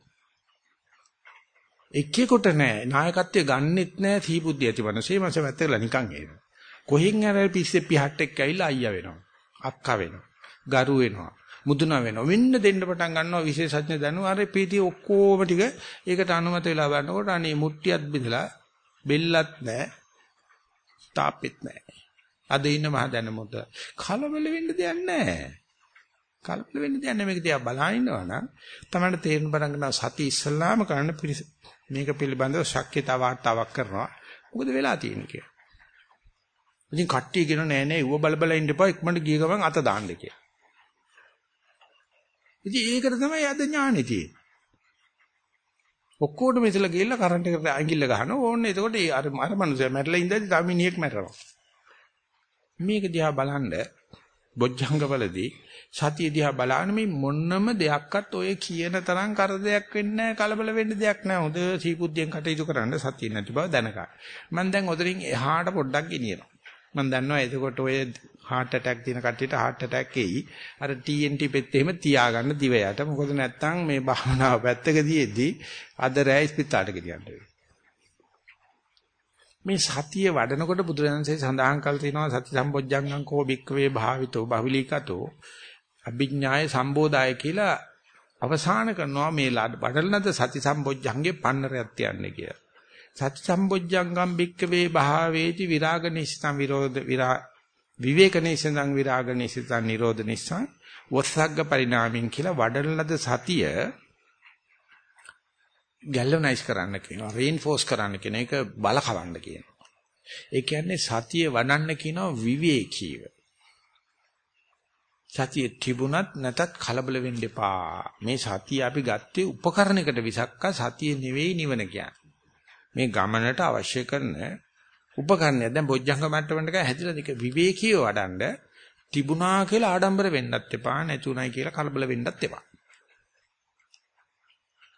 එක්කෙකුට නෑ නායකත්වය ගන්නෙත් නෑ සීබුද්ධිය ඇති මිනිස්සේ මාස වැත්තේලා නිකන් එනවා. කොහෙන් හරි පිස්සේ පිහට් එක්ක ඇවිල්ලා අයියා වෙනවා. අක්කා වෙනවා. ගරු වෙනවා. මුදුන වෙනවා. වෙන්න දෙන්න පටන් ගන්නවා විශේෂඥ දැනුම අර පීටි ඔක්කොම ටික ඒකට අනුමත වෙලා බලනකොට අනේ මුට්ටියත් බෙදලා බෙල්ලත් නැහැ. තාපෙත් නැහැ. අද ඉන්න මහ දැනමුත කලබල වෙන්න දෙයක් නැහැ. කලබල වෙන්න දෙයක් නැහැ මේක දිහා බලන ඉන්නවා නම් තමයි තේරුම් බලන්න ගන්න සති ඉස්සල්ලාම කරන්න මේක පිළිබඳව ශක්්‍යතා වාර්තාවක් කරනවා. මොකද වෙලා තියෙන්නේ කියලා. ඉතින් කට්ටිය කියන නෑ නෑ ඌව බල බල ඉන්න එපා ඉක්මනට ගිය ගමන් අත දාන්න කියලා. ඉතින් ඒකට තමයි අද ඥානෙ තියෙන්නේ. ඔක්කොටම ඉතලා ගිහලා කරන්ට් එකට ඇඟිල්ල ගහනවා ඕන්නේ එතකොට අර අර මනුස්සයා මැරලා ඉඳලා තව මිනිහෙක් මැරෙනවා. මේක දිහා බලන්න බොජ්ජංගවලදී සතිය දිහා බලන මේ මොන්නම දෙයක්වත් ඔය කියන තරම් කරදයක් වෙන්නේ නැහැ කලබල වෙන්න දෙයක් නැහැ. හොඳ සීපුද්ධියෙන් කටයුතු කරන්න සතිය නැති බව දැනගන්න. මම දැන් ඔතනින් එහාට පොඩ්ඩක් ගෙනියනවා. මම දන්නවා එතකොට ඔය heart attack තියෙන කට්ටියට heart attack එයි. අර TNT පෙත් එහෙම තියාගන්න දිව යට. මොකද නැත්තම් මේ භාවනාව පැත්තක දීෙද්දි අද රැයි ස්පිතාලට ගෙනියන්න වෙනවා. මේ සතිය වඩනකොට බුදුරජාණන්සේ සඳහන් කළ තියෙනවා සති සම්බොජ්ජංගං කෝ භික්කවේ භාවිතෝ බහුලීකතෝ අභිඥාය සම්බෝධාය කියලා අවසාන කරනවා මේ වඩලනද සති සම්බොජ්ජංගේ පන්නරයක් තියන්නේ කියලා. සති සම්බොජ්ජංගම් භික්කවේ භාවේති විරාග නිස්සං විරෝධ විරා විවේක නිස්සං විරාග නිස්සං නිරෝධ නිස්සං වස්සග්ග පරිණාමින් කියලා වඩලනද සතිය ගැල්වනයිස් කරන්න කියනවා රේන්ෆෝස් කරන්න කියන එක බලකවන්න කියනවා. ඒ කියන්නේ සතිය වඩන්න කියනවා විවේකීව. සතිය තිබුණත් නැතත් කලබල වෙන්න එපා. මේ සතිය අපි ගත්තේ උපකරණයකට විසක්ක සතිය නෙවෙයි නිවන කියන්නේ. මේ ගමනට අවශ්‍ය කරන උපකරණය දැන් බොජ්ජංග මට්ටමකට හැදිලා දෙක විවේකීව වඩන්න තිබුණා කියලා ආඩම්බර වෙන්නත් එපා නැතුණයි කියලා කලබල වෙන්නත් එපා.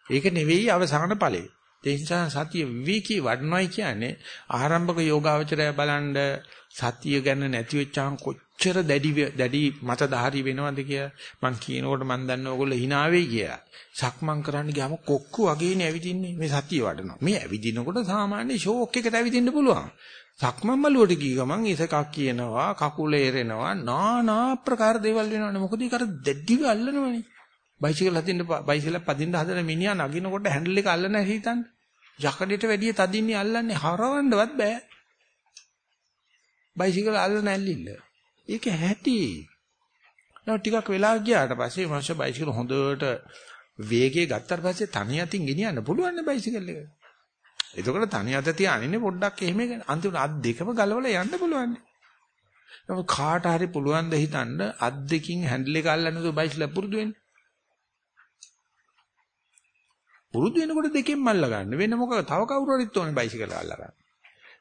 ඒක නෙවෙයි අවසාන ඵලය. ඒ නිසා සතිය විවේකී වඩනොයි කියන්නේ ආරම්භක යෝගාවචරය බලන්න සතිය ගැන නැති වෙච්චාම කොච්චර දැඩි දැඩි මතධාරී වෙනවද කියලා මං කියනකොට මං දන්න ඕගොල්ලෝ hina වෙයි කියලා. සක්මන් කරන්න ගියාම කොක්කු වගේනේ ඇවිදින්නේ මේ සතිය වඩනවා. මේ ඇවිදිනකොට සාමාන්‍ය ෂෝක් එකට ඇවිදින්න පුළුවන්. සක්මන් මළුවට ගිය ගමන් ඉසකක් කියනවා කකුල එරෙනවා নানা ආකාර දේවල් වෙනවනේ. මොකද ඒක අර දැඩිව අල්ලනවනේ. බයිසිකල් හදින්න බයිසිකල් පදින්න හදන මිනිහා නගිනකොට හැන්ඩල් එක අල්ලන්නේ නැහැ හිතන්න. යකඩේට වැඩිය තදින්නේ අල්ලන්නේ හරවන්නවත් බෑ. බයිසිකල් අල්ලන ඇල්ලිල්ල. ඒක ඇති. නමුත් ටිකක් වෙලා ගියාට පස්සේ මනුෂ්‍ය බයිසිකල් හොඳට වේගය ගත්තාට පස්සේ තනි අතින් ගෙනියන්න පුළුවන් නේ බයිසිකල් එක. එතකොට තනි අත තියානින්නේ පොඩ්ඩක් එහෙම අන්තිමට අත් දෙකම ගලවලා යන්න පුළුවන්. නමුත් කාට හරි පුළුවන් ද හිතන්න අත් දෙකින් හැන්ඩල් එක අල්ලන්න දු බයිසිකල් පුරුදු වෙන්න. පුරුදු වෙනකොට දෙකෙන් මල්ල ගන්න. වෙන මොකද තව කවුරු හරිත් ඕනේ බයිසිකල් අල්ල ගන්න.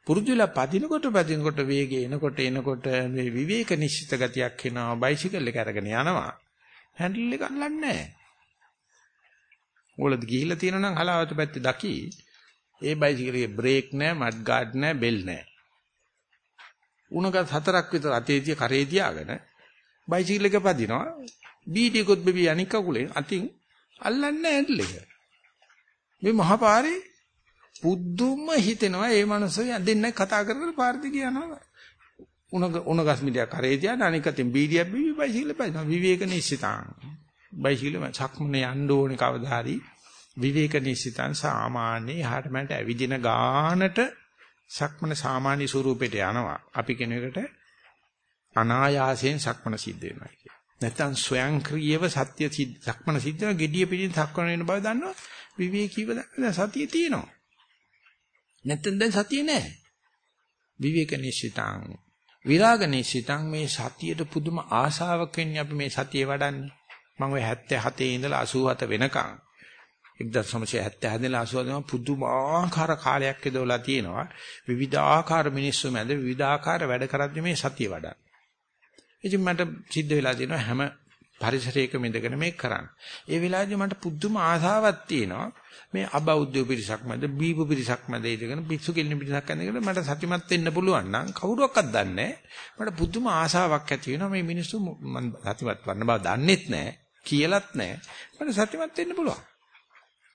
පුරුදු වෙලා පදිනකොට පදිනකොට වේගය එනකොට එනකොට මේ විවේක නිශ්චිත ගතියක් එනවා බයිසිකල් එක අරගෙන යනවා. හැන්ඩල් එක අල්ලන්නේ නැහැ. ඕලද ගිහිල්ලා තියෙනවා නම් හලාවත පැත්තේ දකි. ඒ බයිසිකලේ බ්‍රේක් නැහැ, මඩ් ගාඩ් නැහැ, බෙල් නැහැ. උණක හතරක් විතර අතේ තිය කරේ තියාගෙන බයිසිකල් එක පදිනවා. බීඩියකොත් බෙබි අනික් කකුලෙන් අතින් අල්ලන්නේ හැන්ඩල් එක. මේ මහපාරේ පුදුම හිතෙනවා මේ මනුස්සය දෙන්න කතා කර කර පාර දිගේ යනවා. උණ උණ ගස් මිඩියා කරේ තියන අනික අතින් බීඩියක් බිවි බයිසිකල් පදිනවා. විවේක නිශ්චිතාං. බයිසිකල් සක්මනේ යන්න ඕනේ කවදා හරි විවේක නිශ්චිතං සාමාන්‍ය එහාට මට ඇවිදින ගානට සක්මන සාමාන්‍ය ස්වරූපයට යනවා. අපි කෙනෙකුට අනායාසයෙන් සක්මන සිද්ධ වෙනවා කියන්නේ. නැත්තම් ස්වයංක්‍රීයව සත්‍ය සක්මන සිද්ධ වෙන gediya පිටින් සක්මන වෙන බව දන්නවා. විවේකීව දැන් සතිය තියෙනවා. නැත්තම් දැන් සතිය නැහැ. විවේක නිශ්චිතං විරාග නිශ්චිතං මේ සතියට පුදුම ආශාවක් වෙන්නේ අපි මේ සතිය වඩන්නේ. මම ඔය 77 ඉඳලා 87 වෙනකන් 1970 ඉඳලා 87 පුදුමාකාර කාලයක් ඉදවලා තියෙනවා. විවිධාකාර මිනිස්සු මැද විවිධාකාර වැඩ කරද්දී මේ සතිය වඩා. ඉතින් මට සිද්ධ වෙලා තියෙනවා හැම පරිසරයක ඉඳගෙන මේක කරන්න. ඒ වෙලාවේදී මට පුදුම ආසාවක් තියෙනවා. මේ අබෞද්ධ පිරිසක් මැද බීපු පිරිසක් මැද ඉඳගෙන පිස්සු කෙලින පිරිසක් ඇඳගෙන මට සතිමත් වෙන්න පුළුවන් නම් කවුරුවක්වත් දන්නේ මට පුදුම ආසාවක් ඇති වෙනවා මේ මිනිස්සු මම සතිමත් වන්න බව දන්නෙත් නැහැ කියලත් නැහැ. මට සතිමත් වෙන්න පුළුවන්.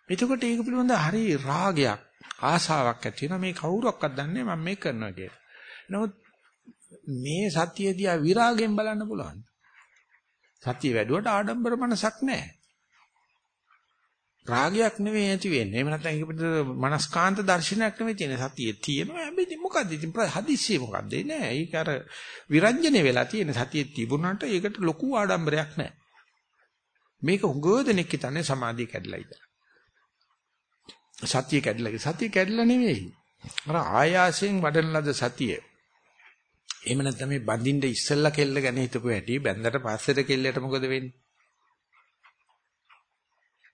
එතකොට ඒක පිළිබඳ හරි රාගයක් ආසාවක් ඇති වෙනවා. මේ කවුරුවක්වත් දන්නේ මම මේක කරනවා කියලා. නමුත් මේ සතියදී විරාගයෙන් බලන්න පුළුවන් සතිය වැඩුවට ආඩම්බර මනසක් නැහැ රාගයක් නෙවෙයි ඇති වෙන්නේ. එහෙම නැත්නම් ඒක පිටත මනස්කාන්ත දර්ශනයක් නෙවෙයි තියෙන්නේ. සතියේ තියෙනවා. හැබැයි මොකද්ද ඉතින් හදිස්සිය මොකද්ද? නෑ. ඒක අර විරංජනේ වෙලා තියෙන සතියේ තිබුණාට ඒකට ලොකු ආඩම්බරයක් නෑ. මේක උගෝදෙනෙක් හිතන්නේ සමාධිය කැඩලා ඉතල. සතිය කැඩලා. සතිය කැඩලා නෙවෙයි. අර ආයාසයෙන් වඩන ලද සතිය. එහෙම නැත්නම් මේ බඳින්න ඉස්සෙල්ලා කෙල්ල ගැන හිතපු හැටි බැන්දට පස්සේට කෙල්ලට මොකද වෙන්නේ?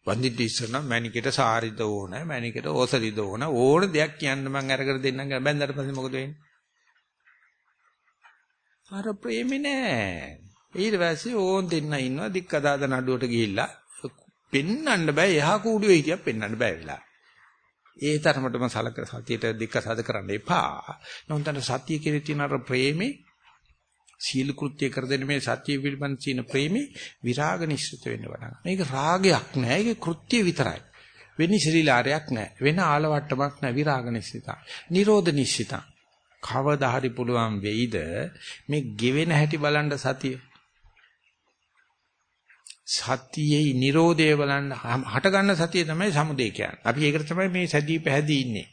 වන්දිට ඉස්සන මැනිකට සාරිද ඕන මැනිකට ඕසරිද ඕන. ඕන දෙයක් කියන්න මං අරගෙන දෙන්නම් බැන්දට පස්සේ මොකද වෙන්නේ? අර ප්‍රේමේ නෑ. ඊට පස්සේ ඕන් දෙන්න ඉන්නවා දික්කදාද නඩුවට ගිහිල්ලා. පෙන්නන්න බෑ එහා කූඩුවේ හිටියක් පෙන්නන්න බෑ වෙලා. ඒ තරමටම සලක සතියට දික්ක සාද කරන්න එපා නමුත් සතිය කෙරේ තියෙන අර ප්‍රේමේ සීල කෘත්‍ය කර දෙන මේ සත්‍ය පිළිබඳ තියෙන ප්‍රේමේ විරාග නිශ්චිත වෙන්න වඩා. මේක රාගයක් නෑ. ඒක කෘත්‍ය විතරයි. වෙනි ශරීලාරයක් නෑ. වෙන ආලවට්ටමක් නෑ විරාග නිශ්චිතා. නිරෝධ නිශ්චිතා. කවදා හරි පුළුවන් වෙයිද මේ ගෙවෙන හැටි බලන්න සතිය. සතියේ නිරෝධය බලන්න හට ගන්න සතිය තමයි සමුදේ කියන්නේ. අපි ඒකට තමයි මේ සැදී පැහැදී ඉන්නේ.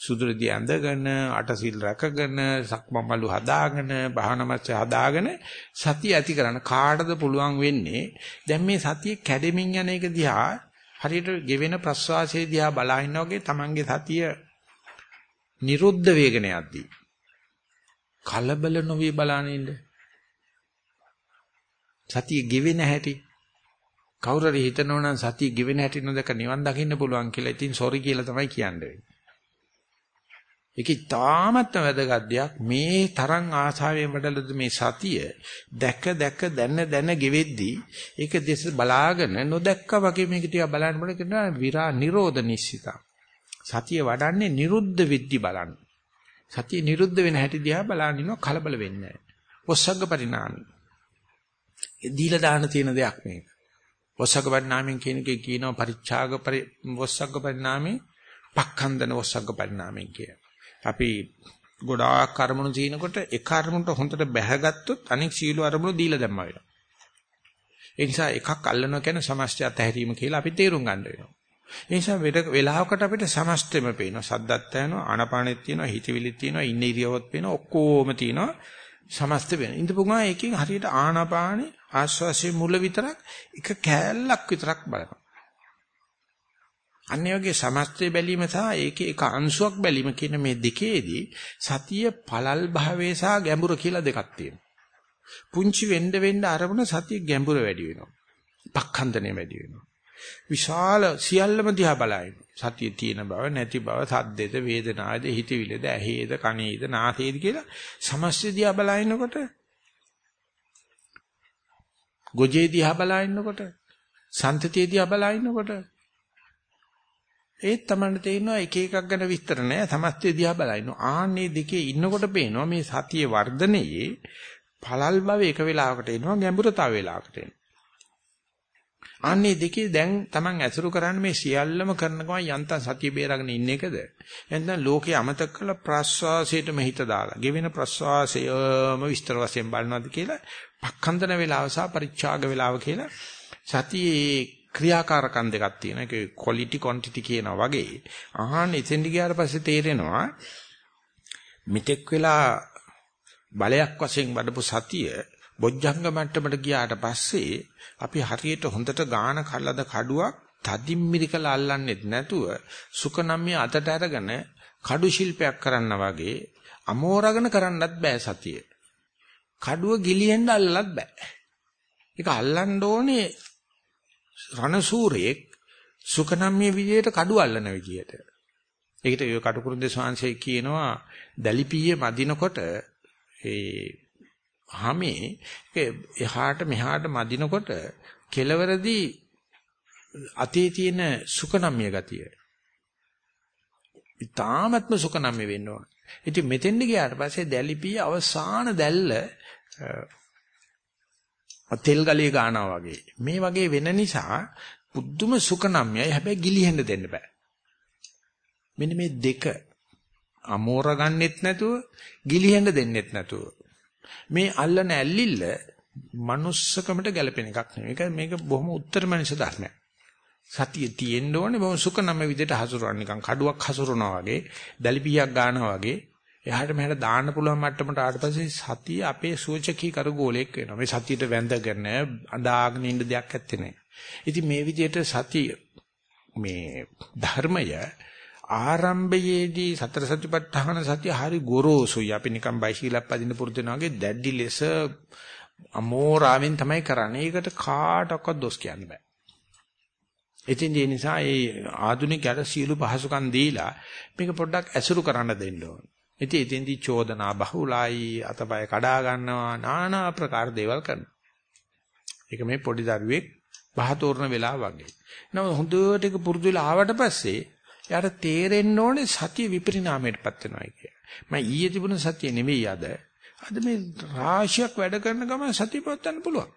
සුදුරදී ඇඳගෙන අටසිල් රැකගෙන සක්මමලු හදාගෙන භාවනමච්ච හදාගෙන සතිය ඇති කරන්න කාටද පුළුවන් වෙන්නේ දැන් මේ සතිය කැඩෙමින් යන එක දිහා හරියට ගෙවෙන ප්‍රස්වාසයේ දිහා බලා ඉන්නා වගේ Tamange සතිය නිරුද්ධ වේගන යද්දී කලබල නොවි බලන ඉන්න සතිය ගෙවෙන හැටි. කවුරු හරි හිතනවා නම් සතිය ගෙවෙන හැටි නොදක නිවන් දකින්න පුළුවන් කියලා ඉතින් සෝරි කියලා තමයි කියන්නේ. ඒක තාමත්ම වැදගත් දෙයක් මේ තරම් ආශාවෙන් වැඩලද මේ සතිය දැක දැක දැන දැන ගෙවෙද්දී ඒක දෙස බලාගෙන නොදැක්කා වගේ මේක තියා බලන්න බල කියනවා විරා නිරෝධ නිශ්චිත. සතිය වඩන්නේ නිරුද්ධ වෙද්දි බලන්න. සතිය නිරුද්ධ වෙන හැටි දිහා බලන්න ඉන්න කලබල වෙන්නේ නැහැ. ඔස්සග්ග පරිණාමي දීලා දාන තියෙන දෙයක් මේක ඔස්සග්ග පරිණාමයෙන් කියන එකේ කියනවා පරිච්ඡාග පරි ඔස්සග්ග පරිණාමේ පක්ඛන්දන ඔස්සග්ග පරිණාමයෙන් කියන අපි ගොඩාක් කර්මණු තිනකොට ඒ කර්මණට හොඳට බැහැගත්තොත් අනෙක් සීල අරමුණු දීලා දැම්මා වෙනවා. ඒ නිසා එකක් අල්ලනවා කියන්නේ සමස්තය අතහැරීම කියලා අපි තේරුම් ගන්න වෙනවා. ඒ නිසා වෙලාවකට අපිට සමස්තෙම පේනවා. සද්දත් තියෙනවා, ආනපානෙත් තියෙනවා, හිතවිලිත් තියෙනවා, ඉන්න ඉරියව්වත් පේනවා, ඔක්කොම තියෙනවා. සමස්ත වෙන. ඉඳපු ගමන් ඒකෙන් හරියට ආනාපානෙ ආශ්වාසයේ මුල විතරක් එක කෑල්ලක් විතරක් බලනවා. අන්නේ වගේ සමස්තය බැලීම සහ ඒකේ එක අංශුවක් බැලීම කියන මේ දෙකේදී සතිය පළල් භාවයේ සහ ගැඹුර කියලා දෙකක් තියෙනවා. පුංචි වෙන්න වෙන්න අරමුණ සතිය ගැඹුර වැඩි වෙනවා. පක්ඛන්දණය වැඩි වෙනවා. විශාල සියල්ලම දිහා බලනවා. සතිය තියෙන බව නැති බව සද්දේද වේදනාවේද හිතවිලේද ඇහේද කනේද නාසයේද කියලා සමස්ත දිහා බලනකොට ගොජේ දිහා බලනකොට සන්තතිය දිහා බලනකොට ඒත් Tamanට තේරෙනවා එක එකක් ගැන විස්තර නැහැ සමස්තය දිහා බලනවා ආන්නේ දෙකේ ඉන්නකොට පේනවා මේ සතිය වර්ධනයේ පළල් බව එක වෙලාවකට එනවා ගැඹුර තව වෙලාවකට එනවා. අන්නේ දෙකේ දැන් Taman ඇසුරු කරන්නේ මේ සියල්ලම කරන ගමන් යන්තම් සතිය බේරගෙන ඉන්න එකද? නැත්නම් ලෝකේ අමතක කරලා ප්‍රස්වාසයටම හිත දාලා ගෙවෙන ප්‍රස්වාසයම විස්තර වශයෙන් බලනවාද කියලා පක්ඛන්දන වේලාව සහ පරිච්ඡාග වේලාව කියලා සතියේ ක්‍රියාකාරකම් දෙකක් තියෙනවා. ඒක quality quantity කියනවා වගේ. අහන්න එතෙන්ට ගියාට පස්සේ තේරෙනවා මෙතෙක් වෙලා බලයක් වශයෙන් වඩපු සතිය බොජ්ජංග මට්ටමට ගියාට පස්සේ අපි හරියට හොඳට ගාන කල්ලද කඩුවක් තදින් මිරිකලා අල්ලන්නෙත් නැතුව සුකනම්ය අතට අරගෙන කඩු ශිල්පයක් කරන්න වගේ අමෝරගෙන කරන්නත් බෑ සතිය. කඩුව ගිලිහෙන්න අල්ලලත් බෑ. ඒක අල්ලන්න ඕනේ රණසූරේක් සුකනම්ය විදියට කඩුව අල්ලන විදියට. ඒකට ඔය කටුකුරුන්දේ ස්වාංශය කියනවා දැලිපියේ මදිනකොට ඒ හැමේ එහාට මෙහාට මදිනකොට කෙලවරදී අතේ තියෙන සුඛනම්ය ගතිය. ඊ타මත්ම සුඛනම්ය වෙන්න ඕන. ඉතින් මෙතෙන්ද ගියාට පස්සේ දැලිපිය අවසාන දැල්ල තෙල් ගලිය ගන්නවා වගේ. මේ වගේ වෙන නිසා පුදුම සුඛනම්යයි හැබැයි ගිලිහෙන්න දෙන්න බෑ. මෙන්න මේ දෙක අමෝර ගන්නෙත් නැතුව ගිලිහෙන්න දෙන්නෙත් නැතුව මේ අල්ලන ඇල්ලිල්ල manussකමට ගැලපෙන එකක් නෙවෙයි. ඒක මේක බොහොම උත්තර මනස ධර්මයක්. සතිය තියෙන්න ඕනේ බොහොම සුඛ නම විදිහට හසුරවන්න නිකන් කඩුවක් හසුරනවා වගේ, දලිපියක් ගන්නවා වගේ. එහාට මෙහාට දාන්න පුළුවන් මට්ටමට ආවට පස්සේ සතිය අපේ සූචකී කරගෝලයක් වෙනවා. මේ සතියට වැඳගෙන අඳාගෙන ඉන්න දෙයක් ඇත්තේ නැහැ. ඉතින් මේ විදිහට සතිය මේ ධර්මය ආරම්භයේදී සතර සතිපට්ඨාන සතිය හරි ගොරෝසුයි. අපි නිකන් බයිසිකලක් පදින්න පුරුදු වෙනා වගේ දැඩි ලෙස අමෝරාවෙන් තමයි කරන්නේ. ඒකට කාටවත් දොස් කියන්න බෑ. ඉතින් ඒ නිසා ඒ ආධුනිකයට සියලු පහසුකම් දීලා මේක පොඩ්ඩක් ඇසුරු කරන්න දෙන්න ඕන. ඉතින් එතෙන්දී චෝදනා බහුලයි අතපය කඩා ගන්නවා নানা ආකාර දේවල් කරනවා. ඒක මේ පොඩි දරුවෙක් බහතෝරන වෙලාව වගේ. නම හොඳට ඒක පුරුදු වෙලා ආවට පස්සේ එයාට තේරෙන්න ඕනේ සතිය විපරිණාමයටපත් වෙනවා කිය. මම ඊයේ තිබුණ සතිය නෙවෙයි අද. අද මේ රාශියක් වැඩ කරන ගමන් සතිය පවත්වන්න පුළුවන්.